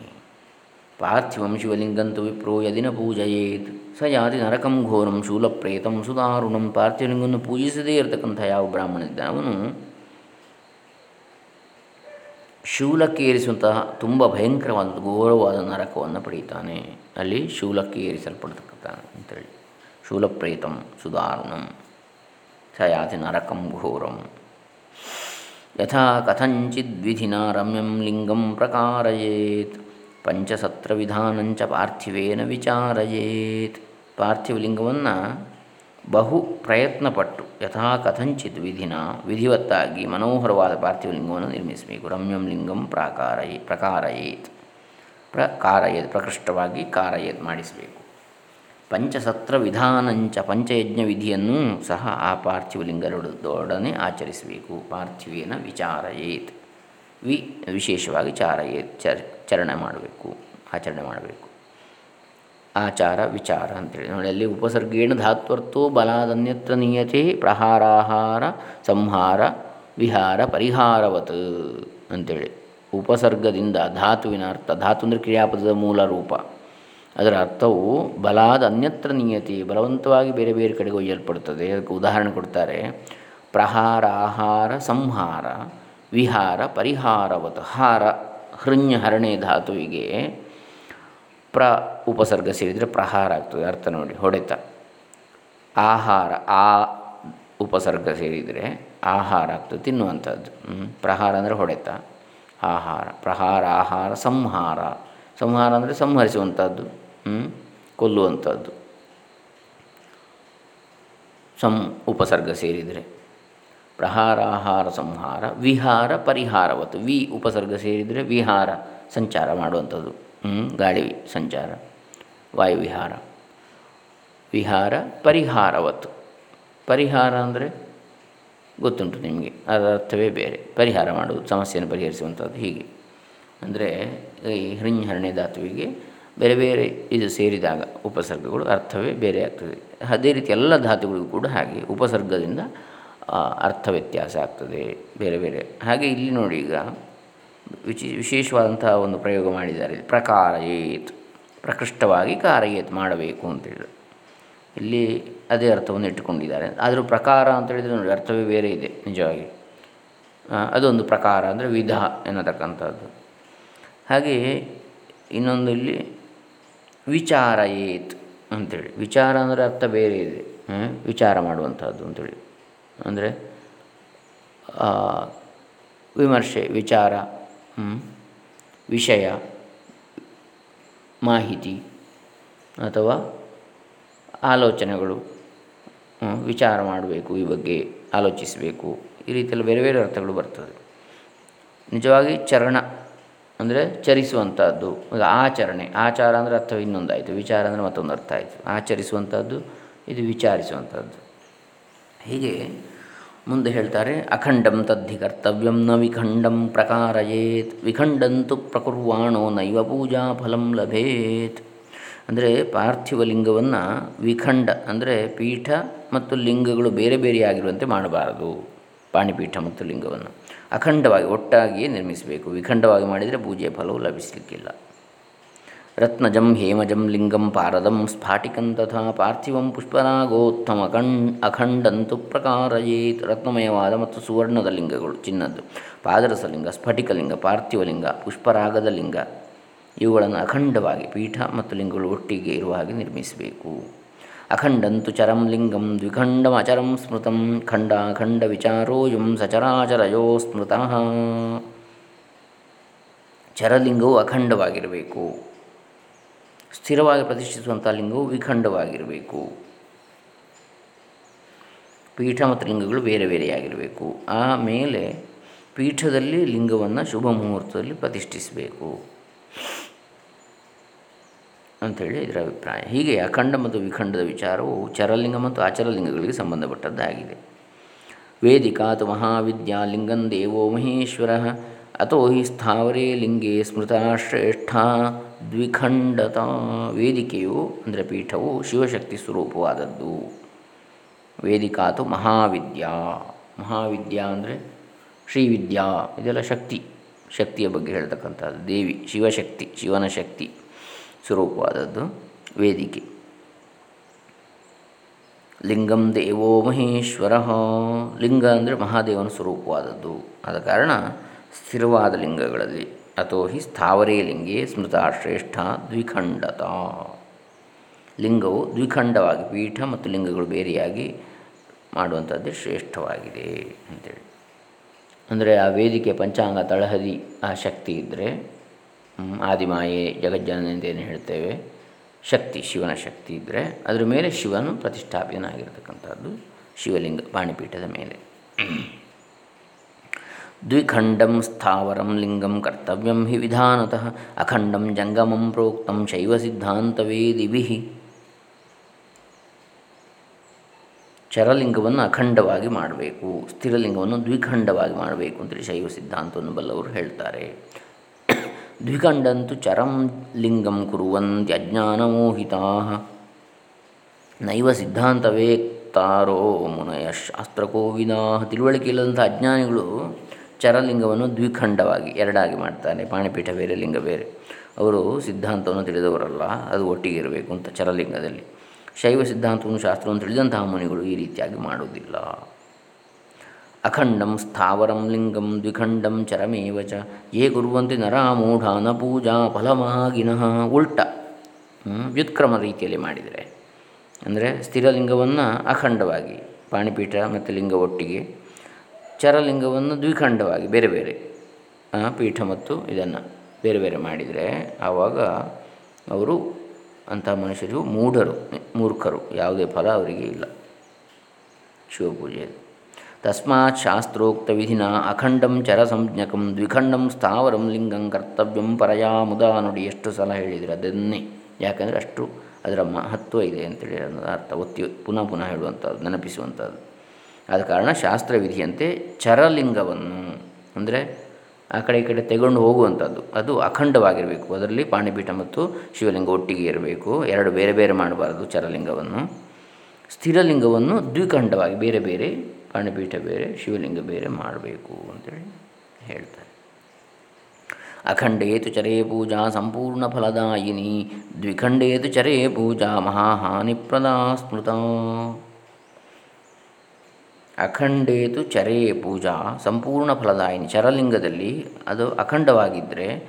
ಪಾರ್ಥಿವಂ ಶಿವಲಿಂಗಂತು ವಿಪ್ರೋ ಯದಿನ ಪೂಜೆಯೇತ್, ಸ ಯಾತಿ ನರಕಂ ಘೋರಂ ಶೂಲಪ್ರೇತಂ ಸುಧಾರುಣಂ ಪಾರ್ಥಿವಲಿಂಗವನ್ನು ಪೂಜಿಸದೇ ಇರತಕ್ಕಂಥ ಯಾವ ಬ್ರಾಹ್ಮಣಿದ್ದಾನೆ ಅವನು ಶೂಲಕ್ಕೆ ಏರಿಸುವಂತಹ ತುಂಬ ಭಯಂಕರವಾದ, ಘೋರವಾದ ನರಕವನ್ನು ಪಡೆಯುತ್ತಾನೆ. ಅಲ್ಲಿ ಶೂಲಕ್ಕೆ ಏರಿಸಲ್ಪಡ್ತಕ್ಕಂಥ ಅಂತೇಳಿ. ಶೂಲಪ್ರೇತಂ ಸುಧಾರುಣಂ ಸ ಯಾತಿ ನರಕಂ ಘೋರಂ. ಯಥಾ ಕಥಂಚಿದ್ವಿಧಿನ ರಮ್ಯಂ ಲಿಂಗಂ ಪ್ರಕಾರಯೇತ್ ಪಂಚಸತ್ರ ವಿಧಾನಂಚ ಪಾರ್ಥಿವೇನ ವಿಚಾರಯೇತ್. ಪಾರ್ಥಿವ ಲಿಂಗವನ್ನು ಬಹು ಪ್ರಯತ್ನಪಟ್ಟು ಯಥಾ ಕಥಂಚಿತ್ ವಿಧಿನ ವಿಧಿವತ್ತಾಗಿ ಮನೋಹರವಾದ ಪಾರ್ಥಿವ ಲಿಂಗವನ್ನು ನಿರ್ಮಿಸಬೇಕು ರಮ್ಯಂ ಲಿಂಗಂ ಪ್ರಾಕಾರಯೇ, ಪ್ರಕಾರಯೇತ್. ಪ್ರಕಾರಯೇತ್, ಪ್ರಕೃಷ್ಟವಾಗಿ ಕಾರಯೇತ್ ಮಾಡಿಸಬೇಕು. ಪಂಚಸತ್ರ ವಿಧಾನಂಚ ಪಂಚಯಜ್ಞ ವಿಧಿಯನ್ನು ಸಹ ಆ ಪಾರ್ಥಿವ ಲಿಂಗದೊಡನೆ ಆಚರಿಸಬೇಕು. ಪಾರ್ಥಿವೇನ ವಿಚಾರಯೇತ್. ವಿ, ವಿಶೇಷವಾಗಿ ಚಾರಯೇತ್ ಚರ್, ಚರಣೆ ಮಾಡಬೇಕು, ಆಚರಣೆ ಮಾಡಬೇಕು. ಆಚಾರ ವಿಚಾರ ಅಂತೇಳಿ. ನೋಡಿ, ಅಲ್ಲಿ ಉಪಸರ್ಗೇಣ ಧಾತ್ವರ್ತು ಬಲಾದನ್ಯತ್ರ ನೀಯತಿ ಪ್ರಹಾರಾಹಾರ ಸಂಹಾರ ವಿಹಾರ ಪರಿಹಾರವತ್ ಅಂತೇಳಿ. ಉಪಸರ್ಗದಿಂದ ಧಾತುವಿನ ಅರ್ಥ, ಧಾತು ಅಂದರೆ ಕ್ರಿಯಾಪದದ ಮೂಲ ರೂಪ. ಅದರ ಅರ್ಥವು ಬಲಾದ ಅನ್ಯತ್ರ ನಿಯತಿ, ಬಲವಂತವಾಗಿ ಬೇರೆ ಬೇರೆ ಕಡೆಗೆ ಒಯ್ಯಲ್ಪಡುತ್ತದೆ ಅದಕ್ಕೆ ಉದಾಹರಣೆ ಕೊಡ್ತಾರೆ. ಪ್ರಹಾರ ಆಹಾರ ಸಂಹಾರ ವಿಹಾರ ಪರಿಹಾರವತ್, ಹಾರ ಹೃಣ್ಯ ಹರಣೆ ಧಾತುವಿಗೆ ಪ್ರ ಉಪಸರ್ಗ ಸೇರಿದರೆ ಪ್ರಹಾರ ಆಗ್ತದೆ, ಅರ್ಥ ನೋಡಿ, ಹೊಡೆತ. ಆಹಾರ, ಆ ಉಪಸರ್ಗ ಸೇರಿದರೆ ಆಹಾರ ಆಗ್ತದೆ, ತಿನ್ನುವಂಥದ್ದು. ಪ್ರಹಾರ ಅಂದರೆ ಹೊಡೆತ. ಆಹಾರ, ಪ್ರಹಾರ, ಆಹಾರ, ಸಂಹಾರ. ಸಂಹಾರ ಅಂದರೆ ಸಂಹರಿಸುವಂಥದ್ದು ಕೊಲ್ಲುವಂಥದ್ದು. ಸಂ ಉಪಸರ್ಗ ಸೇರಿದರೆ ಪ್ರಹಾರ, ಆಹಾರ, ಸಂಹಾರ, ವಿಹಾರ ಪರಿಹಾರವತ್ತು ವಿ ಉಪಸರ್ಗ ಸೇರಿದರೆ ವಿಹಾರ, ಸಂಚಾರ ಮಾಡುವಂಥದ್ದು. ಗಾಳಿ ಸಂಚಾರ ವಾಯುವಿಹಾರ ವಿಹಾರ. ಪರಿಹಾರವತ್ತು. ಪರಿಹಾರ ಅಂದರೆ ಗೊತ್ತುಂಟು ನಿಮಗೆ, ಅದರ ಅರ್ಥವೇ ಬೇರೆ. ಪರಿಹಾರ ಮಾಡುವುದು, ಸಮಸ್ಯೆಯನ್ನು ಪರಿಹರಿಸುವಂಥದ್ದು ಹೀಗೆ. ಅಂದರೆ ಈ ಹೃಣ್ಯಹರಣೆ ಧಾತುವಿಗೆ ಬೇರೆ ಬೇರೆ ಇದು ಸೇರಿದಾಗ ಉಪಸರ್ಗಗಳು ಅರ್ಥವೇ ಬೇರೆ ಆಗ್ತದೆ. ಅದೇ ರೀತಿ ಎಲ್ಲ ಧಾತುಗಳಿಗೂ ಕೂಡ ಹಾಗೆ ಉಪಸರ್ಗದಿಂದ ಅರ್ಥ ವ್ಯತ್ಯಾಸ ಆಗ್ತದೆ, ಬೇರೆ ಬೇರೆ. ಹಾಗೆ ಇಲ್ಲಿ ನೋಡಿ ಈಗ ವಿಚಿ, ವಿಶೇಷವಾದಂತಹ ಒಂದು ಪ್ರಯೋಗ ಮಾಡಿದ್ದಾರೆ. ಪ್ರಕಾರ ಏತ್ ಪ್ರಕೃಷ್ಟವಾಗಿ ಕಾರಯೇತ್ ಮಾಡಬೇಕು ಅಂತೇಳಿ ಇಲ್ಲಿ ಅದೇ ಅರ್ಥವನ್ನು ಇಟ್ಟುಕೊಂಡಿದ್ದಾರೆ. ಆದರೂ ಪ್ರಕಾರ ಅಂತ ಹೇಳಿದರೆ ನೋಡಿ, ಅರ್ಥವೇ ಬೇರೆ ಇದೆ ನಿಜವಾಗಿ. ಅದೊಂದು ಪ್ರಕಾರ ಅಂದರೆ ವಿಧ ಎನ್ನತಕ್ಕಂಥದ್ದು. ಹಾಗೆಯೇ ಇನ್ನೊಂದು ಇಲ್ಲಿ ವಿಚಾರ ಏತ್ ಅಂಥೇಳಿ ವಿಚಾರ ಅಂದರೆ ಅರ್ಥ ಬೇರೆ ಇದೆ. ವಿಚಾರ ಮಾಡುವಂಥದ್ದು ಅಂಥೇಳಿ ಅಂದರೆ ವಿಮರ್ಶೆ, ವಿಚಾರ ವಿಷಯ, ಮಾಹಿತಿ ಅಥವಾ ಆಲೋಚನೆಗಳು ವಿಚಾರ ಮಾಡಬೇಕು, ಈ ಬಗ್ಗೆ ಆಲೋಚಿಸಬೇಕು. ಈ ರೀತಿಯಲ್ಲಿ ಬೇರೆ ಬೇರೆ ಅರ್ಥಗಳು ಬರ್ತದೆ. ನಿಜವಾಗಿ ಚರಣ ಅಂದರೆ ಚರಿಸುವಂಥದ್ದು ಆಚರಣೆ, ಆಚಾರ ಅಂದರೆ ಅರ್ಥ ಇನ್ನೊಂದಾಯಿತು, ವಿಚಾರ ಅಂದರೆ ಮತ್ತೊಂದು ಅರ್ಥ ಆಯಿತು. ಆಚರಿಸುವಂಥದ್ದು ಇದು ವಿಚಾರಿಸುವಂಥದ್ದು ಹೀಗೆ ಮುಂದೆ ಹೇಳ್ತಾರೆ, ಅಖಂಡಂ ತದ್ಧಿ ಕರ್ತವ್ಯಂ ನ ವಿಖಂಡಂ ಪ್ರಕಾರಯೇತ್, ವಿಖಂಡಂತು ಪ್ರಕುರ್ವಾಣೋ ನೈವ ಪೂಜಾ ಫಲಂ ಲಭೇತ್. ಅಂದರೆ ಪಾರ್ಥಿವ ಲಿಂಗವನ್ನು ವಿಖಂಡ, ಅಂದರೆ ಪೀಠ ಮತ್ತು ಲಿಂಗಗಳು ಬೇರೆ ಬೇರೆಯಾಗಿರುವಂತೆ ಮಾಡಬಾರದು, ಪಾಣಿಪೀಠ ಮತ್ತು ಲಿಂಗವನ್ನು. ಅಖಂಡವಾಗಿ ಒಟ್ಟಾಗಿಯೇ ನಿರ್ಮಿಸಬೇಕು, ವಿಖಂಡವಾಗಿ ಮಾಡಿದರೆ ಪೂಜೆಯ ಫಲವು ಲಭಿಸಲಿಕ್ಕಿಲ್ಲ. ರತ್ನಜಂ ಹೇಮಜಂ ಲಿಂಗಂ ಪಾರದಂ ಸ್ಫಾಟಿಕಂ ತಥಾ ಪಾರ್ಥಿವಂ ಕಣ್ ಅಖಂಡಂತು ಪ್ರಕಾರಯೇತ್ ರತ್ನಮಯವಾದ ಮತ್ತು ಸುವರ್ಣದ ಲಿಂಗಗಳು ಚಿನ್ನದ್ದು ಪಾದರಸಲಿಂಗ ಸ್ಫಟಿಕಲಿಂಗ ಪಾರ್ಥಿವಲಿಂಗ ಪುಷ್ಪರಾಗದ ಲಿಂಗ ಇವುಗಳನ್ನು ಅಖಂಡವಾಗಿ ಪೀಠ ಮತ್ತು ಲಿಂಗಗಳು ಒಟ್ಟಿಗೆ ಇರುವ ಹಾಗೆ ನಿರ್ಮಿಸಬೇಕು. ಅಖಂಡಂತು ಚರಂ ಲಿಂಗಂ ದ್ವಿಖಂಡಮಚರಂ ಸ್ಮೃತಂ ಖಂಡಾಖಂಡ ವಿಚಾರೋಯಂ ಸಚರಾಚರಯೋ ಸ್ಮೃತಃ ಚರಲಿಂಗವು ಅಖಂಡವಾಗಿರಬೇಕು. ಸ್ಥಿರವಾಗಿ ಪ್ರತಿಷ್ಠಿಸುವಂಥ ಲಿಂಗವು ವಿಖಂಡವಾಗಿರಬೇಕು. ಪೀಠ ಮತ್ತು ಲಿಂಗಗಳು ಬೇರೆ ಬೇರೆಯಾಗಿರಬೇಕು. ಆಮೇಲೆ ಪೀಠದಲ್ಲಿ ಲಿಂಗವನ್ನು ಶುಭ ಮುಹೂರ್ತದಲ್ಲಿ ಪ್ರತಿಷ್ಠಿಸಬೇಕು. ಅಂಥೇಳಿ ಇದರ ಅಭಿಪ್ರಾಯ. ಹೀಗೆ ಅಖಂಡ ಮತ್ತು ವಿಖಂಡದ ವಿಚಾರವು ಚರಲಿಂಗ ಮತ್ತು ಆಚರಲಿಂಗಗಳಿಗೆ ಸಂಬಂಧಪಟ್ಟದ್ದಾಗಿದೆ. ವೇದಿಕಾತು ಮಹಾವಿದ್ಯಾ ಲಿಂಗಂ ದೇವೋ ಮಹೇಶ್ವರ ಅಥೋ ಹಿ ಸ್ಥಾವರೇ ಲಿಂಗೇ ಸ್ಮೃತ ಶ್ರೇಷ್ಠ ದ್ವಿಖಂಡತ ವೇದಿಕೆಯು ಅಂದರೆ ಪೀಠವು ಶಿವಶಕ್ತಿ ಸ್ವರೂಪವಾದದ್ದು. ವೇದಿಕಾತು ಮಹಾವಿದ್ಯಾ. ಮಹಾವಿದ್ಯಾ ಅಂದರೆ ಶ್ರೀವಿದ್ಯಾ, ಇದೆಲ್ಲ ಶಕ್ತಿ, ಶಕ್ತಿಯ ಬಗ್ಗೆ ಹೇಳ್ತಕ್ಕಂಥದ್ದು. ದೇವಿ, ಶಿವಶಕ್ತಿ, ಶಿವನ ಶಕ್ತಿ ಸ್ವರೂಪವಾದದ್ದು ವೇದಿಕೆ. ಲಿಂಗಂ ದೇವೋ ಮಹೇಶ್ವರ. ಲಿಂಗ ಅಂದರೆ ಮಹಾದೇವನ ಸ್ವರೂಪವಾದದ್ದು. ಆದ ಕಾರಣ ಸ್ಥಿರವಾದ ಲಿಂಗಗಳಲ್ಲಿ ಅಥೋ ಹಿ ಸ್ಥಾವರೇ ಲಿಂಗೇ ಸ್ಮೃತ ಶ್ರೇಷ್ಠ ದ್ವಿಖಂಡತ ಲಿಂಗವು ದ್ವಿಖಂಡವಾಗಿ ಪೀಠ ಮತ್ತು ಲಿಂಗಗಳು ಬೇರೆಯಾಗಿ ಮಾಡುವಂಥದ್ದೇ ಶ್ರೇಷ್ಠವಾಗಿದೆ ಅಂತೇಳಿ. ಅಂದರೆ ಆ ವೇದಿಕೆ ಪಂಚಾಂಗ ತಳಹದಿ ಆ ಶಕ್ತಿ ಇದ್ದರೆ ಆದಿಮಾಯೆ ಜಗಜ್ಜನಂದೇನು ಹೇಳ್ತೇವೆ, ಶಕ್ತಿ, ಶಿವನ ಶಕ್ತಿ ಇದ್ದರೆ ಅದರ ಮೇಲೆ ಶಿವನು ಪ್ರತಿಷ್ಠಾಪಿತನಾಗಿರ್ತಕ್ಕಂಥದ್ದು ಶಿವಲಿಂಗ ಪಾಣಿಪೀಠದ ಮೇಲೆ. ದ್ವಿಖಂಡಂ ಸ್ಥಾವರಂ ಲಿಂಗಂ ಕರ್ತವ್ಯಂ ಹಿ ವಿಧಾನತಃ ಅಖಂಡಂ ಜಂಗಮಂ ಪ್ರೋಕ್ತಂ ಶೈವ ಸಿದ್ಧಾಂತವೇದಿಭಿ. ಚರಲಿಂಗವನ್ನು ಅಖಂಡವಾಗಿ ಮಾಡಬೇಕು, ಸ್ಥಿರಲಿಂಗವನ್ನು ದ್ವಿಖಂಡವಾಗಿ ಮಾಡಬೇಕು ಅಂತೇಳಿ ಶೈವ ಸಿದ್ಧಾಂತವನ್ನು ಬಲ್ಲವರು ಹೇಳ್ತಾರೆ. ದ್ವಿಖಂಡಂತು ಚರಂ ಲಿಂಗಂ ಕುರುವಂತ್ಯಜ್ಞಾನಮೋಹಿತಾ ನೈವ ಸಿದ್ಧಾಂತವೇಕ್ತಾರೋ ಮುನಯ ಶಾಸ್ತ್ರಕೋವಿದಾ ತಿಳುವಳಿಕೆ ಇಲ್ಲದಂಥ ಅಜ್ಞಾನಿಗಳು ಚರಲಿಂಗವನ್ನು ದ್ವಿಖಂಡವಾಗಿ, ಎರಡಾಗಿ ಮಾಡ್ತಾನೆ, ಪಾಣಿಪೀಠ ಬೇರೆ, ಲಿಂಗ ಬೇರೆ. ಅವರು ಸಿದ್ಧಾಂತವನ್ನು ತಿಳಿದವರಲ್ಲ, ಅದು ಒಟ್ಟಿಗೆ ಇರಬೇಕು ಅಂತ ಚರಲಿಂಗದಲ್ಲಿ. ಶೈವ ಸಿದ್ಧಾಂತವನ್ನು ಶಾಸ್ತ್ರವನ್ನು ತಿಳಿದಂತಹ ಮುನಿಗಳು ಈ ರೀತಿಯಾಗಿ ಮಾಡುವುದಿಲ್ಲ. ಅಖಂಡಂ ಸ್ಥಾವರಂ ಲಿಂಗಂ ದ್ವಿಖಂಡಂ ಚರಮೇವ ಚ. ಯೇ ಕುರುವಂತೆ ನರಾಮೂಢ ನ ಪೂಜಾ ಫಲಮಾಗಿನಃ. ಉಲ್ಟ ವ್ಯುತ್ಕ್ರಮ ರೀತಿಯಲ್ಲಿ ಮಾಡಿದರೆ. ಅಂದರೆ ಸ್ಥಿರಲಿಂಗವನ್ನು ಅಖಂಡವಾಗಿ, ಪಾಣಿಪೀಠ ಮತ್ತು ಲಿಂಗ ಒಟ್ಟಿಗೆ ಚರಲಿಂಗವನ್ನು ದ್ವಿಖಂಡವಾಗಿ ಬೇರೆ ಬೇರೆ ಪೀಠ ಮತ್ತು ಇದನ್ನು ಬೇರೆ ಬೇರೆ ಮಾಡಿದರೆ ಆವಾಗ ಅವರು ಅಂಥ ಮನುಷ್ಯರು ಮೂಢರು, ಮೂರ್ಖರು, ಯಾವುದೇ ಫಲ ಅವರಿಗೆ ಇಲ್ಲ. ಶಿವಪೂಜೆಯಲ್ಲಿ. ತಸ್ಮಾತ್ ಶಾಸ್ತ್ರೋಕ್ತ ವಿಧಿನ ಅಖಂಡಂ ಚರ ಸಂಜ್ಞಕಂ ದ್ವಿಖಂಡಂ ಸ್ಥಾವರಂ ಲಿಂಗಂ ಕರ್ತವ್ಯಂ ಪರಯಾ ಮುದಾ ನೋಡಿ ಎಷ್ಟು ಸಲ ಹೇಳಿದರೆ ಅದನ್ನೇ. ಯಾಕಂದರೆ ಅಷ್ಟು ಅದರ ಮಹತ್ವ ಇದೆ ಅಂತೇಳಿ ಅನ್ನೋದು ಅರ್ಥ. ಒತ್ತಿ ಪುನಃ ಪುನಃ ಹೇಳುವಂಥದ್ದು, ನೆನಪಿಸುವಂಥದ್ದು. ಆದ ಕಾರಣ ಶಾಸ್ತ್ರವಿಧಿಯಂತೆ ಚರಲಿಂಗವನ್ನು, ಅಂದರೆ ಆ ಕಡೆ ಈ ಕಡೆ ತೆಗೊಂಡು ಹೋಗುವಂಥದ್ದು, ಅದು ಅಖಂಡವಾಗಿರಬೇಕು. ಅದರಲ್ಲಿ ಪಾಣಿಪೀಠ ಮತ್ತು ಶಿವಲಿಂಗ ಒಟ್ಟಿಗೆ ಇರಬೇಕು. ಎರಡು ಬೇರೆ ಬೇರೆ ಮಾಡಬಾರದು ಚರಲಿಂಗವನ್ನು. ಸ್ಥಿರಲಿಂಗವನ್ನು ದ್ವಿಖಂಡವಾಗಿ ಬೇರೆ ಬೇರೆ ಪಾಣಿಪೀಠ ಬೇರೆ, ಶಿವಲಿಂಗ ಬೇರೆ ಮಾಡಬೇಕು ಅಂತೇಳಿ ಹೇಳ್ತಾರೆ. ಅಖಂಡೇತು ಚರೇ ಪೂಜಾ ಸಂಪೂರ್ಣ ಫಲದಾಯಿನಿ, ದ್ವಿಖಂಡೇತು ಚರೇ ಪೂಜಾ ಮಹಾಹಾನಿಪ್ರದಾ ಸ್ಮೃತ. ಅಖಂಡೇತು ಚರೇ ಪೂಜಾ ಸಂಪೂರ್ಣ ಫಲದಾಯಿನಿ. ಚರಲಿಂಗದಲ್ಲಿ ಅದು ಅಖಂಡವಾಗಿದ್ದರೆ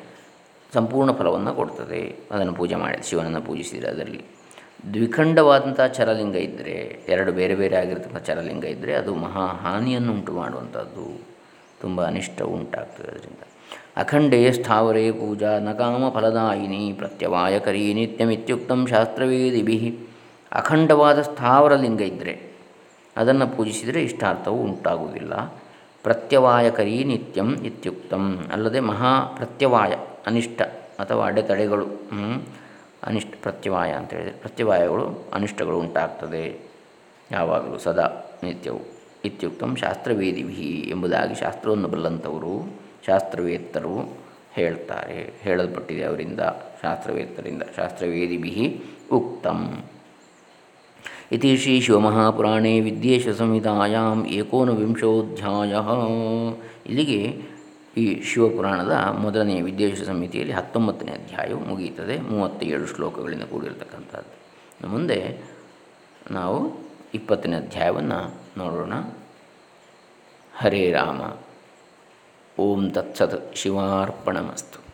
ಸಂಪೂರ್ಣ ಫಲವನ್ನು ಕೊಡ್ತದೆ. ಅದನ್ನು ಪೂಜೆ ಮಾಡಿ, ಶಿವನನ್ನು ಪೂಜಿಸಿದರೆ ಅದರಲ್ಲಿ. ದ್ವಿಖಂಡವಾದಂಥ ಚರಲಿಂಗ ಇದ್ದರೆ ಎರಡು ಬೇರೆ ಬೇರೆ ಆಗಿರ್ತಕ್ಕಂಥ ಚರಲಿಂಗ ಇದ್ದರೆ ಅದು ಮಹಾ ಹಾನಿಯನ್ನು ಉಂಟು ಮಾಡುವಂಥದ್ದು. ತುಂಬ ಅನಿಷ್ಟ ಉಂಟಾಗ್ತದೆ ಅದರಿಂದ. ಅಖಂಡೇ ಸ್ಥಾವರೇ ಪೂಜಾ ನಕಾಮ ಫಲದಾಯಿನಿ ಪ್ರತ್ಯವಾಯಕರಿ ನಿತ್ಯಮಿತ್ಯುಕ್ತಂ ಶಾಸ್ತ್ರವೇದಿಭಿ. ಅಖಂಡವಾದ ಸ್ಥಾವರಲಿಂಗ ಇದ್ದರೆ ಅದನ್ನು ಪೂಜಿಸಿದರೆ ಇಷ್ಟಾರ್ಥವು ಉಂಟಾಗುವುದಿಲ್ಲ. ಪ್ರತ್ಯವಾಯಕರೀ ನಿತ್ಯಂ ಇತ್ಯುಕ್ತಂ. ಅಲ್ಲದೆ ಮಹಾ ಪ್ರತ್ಯವಾಯ, ಅನಿಷ್ಟ ಅಥವಾ ಅಡೆತಡೆಗಳು ಅನಿಷ್ಟ ಪ್ರತ್ಯವಾಯ ಅಂತ ಹೇಳಿದರೆ ಪ್ರತ್ಯವಾಯಗಳು, ಅನಿಷ್ಟಗಳು ಉಂಟಾಗ್ತದೆ. ಯಾವಾಗಲೂ ಸದಾ ನಿತ್ಯವು. ಇತ್ಯುಕ್ತಂ ಶಾಸ್ತ್ರವೇದಿಭಿ ಎಂಬುದಾಗಿ ಶಾಸ್ತ್ರವನ್ನು ಬಲ್ಲಂಥವರು, ಶಾಸ್ತ್ರವೇತ್ತರು ಹೇಳ್ತಾರೆ. ಹೇಳಲ್ಪಟ್ಟಿದೆ ಅವರಿಂದ, ಶಾಸ್ತ್ರವೇತ್ತರಿಂದ, ಶಾಸ್ತ್ರವೇದಿಭಿ ಉಕ್ತಂ. ಇತಿ ಶ್ರೀ ಶಿವಮಹಾಪುರಾಣೇ ವಿದ್ಯೇಶ ಸಂಹಿತಾಯಾಮ್ ಏಕೋನವಿಂಶೋಧ್ಯಾಯ ಇಲ್ಲಿಗೆ ಈ ಶಿವಪುರಾಣದ ಮೊದಲನೆಯ ವಿದ್ಯೇಶ ಸಂಹಿತೆಯಲ್ಲಿ ಹತ್ತೊಂಬತ್ತನೇ ಅಧ್ಯಾಯವು ಮುಗಿಯುತ್ತದೆ. ಮೂವತ್ತೇಳು ಶ್ಲೋಕಗಳಿಂದ ಕೂಡಿರತಕ್ಕಂಥದ್ದು. ಮುಂದೆ ನಾವು ಇಪ್ಪತ್ತನೇ ಅಧ್ಯಾಯವನ್ನು ನೋಡೋಣ. ಹರೇ ರಾಮ. ಓಂ ತತ್ಸತ್ ಶಿವಾರ್ಪಣಮಸ್ತು.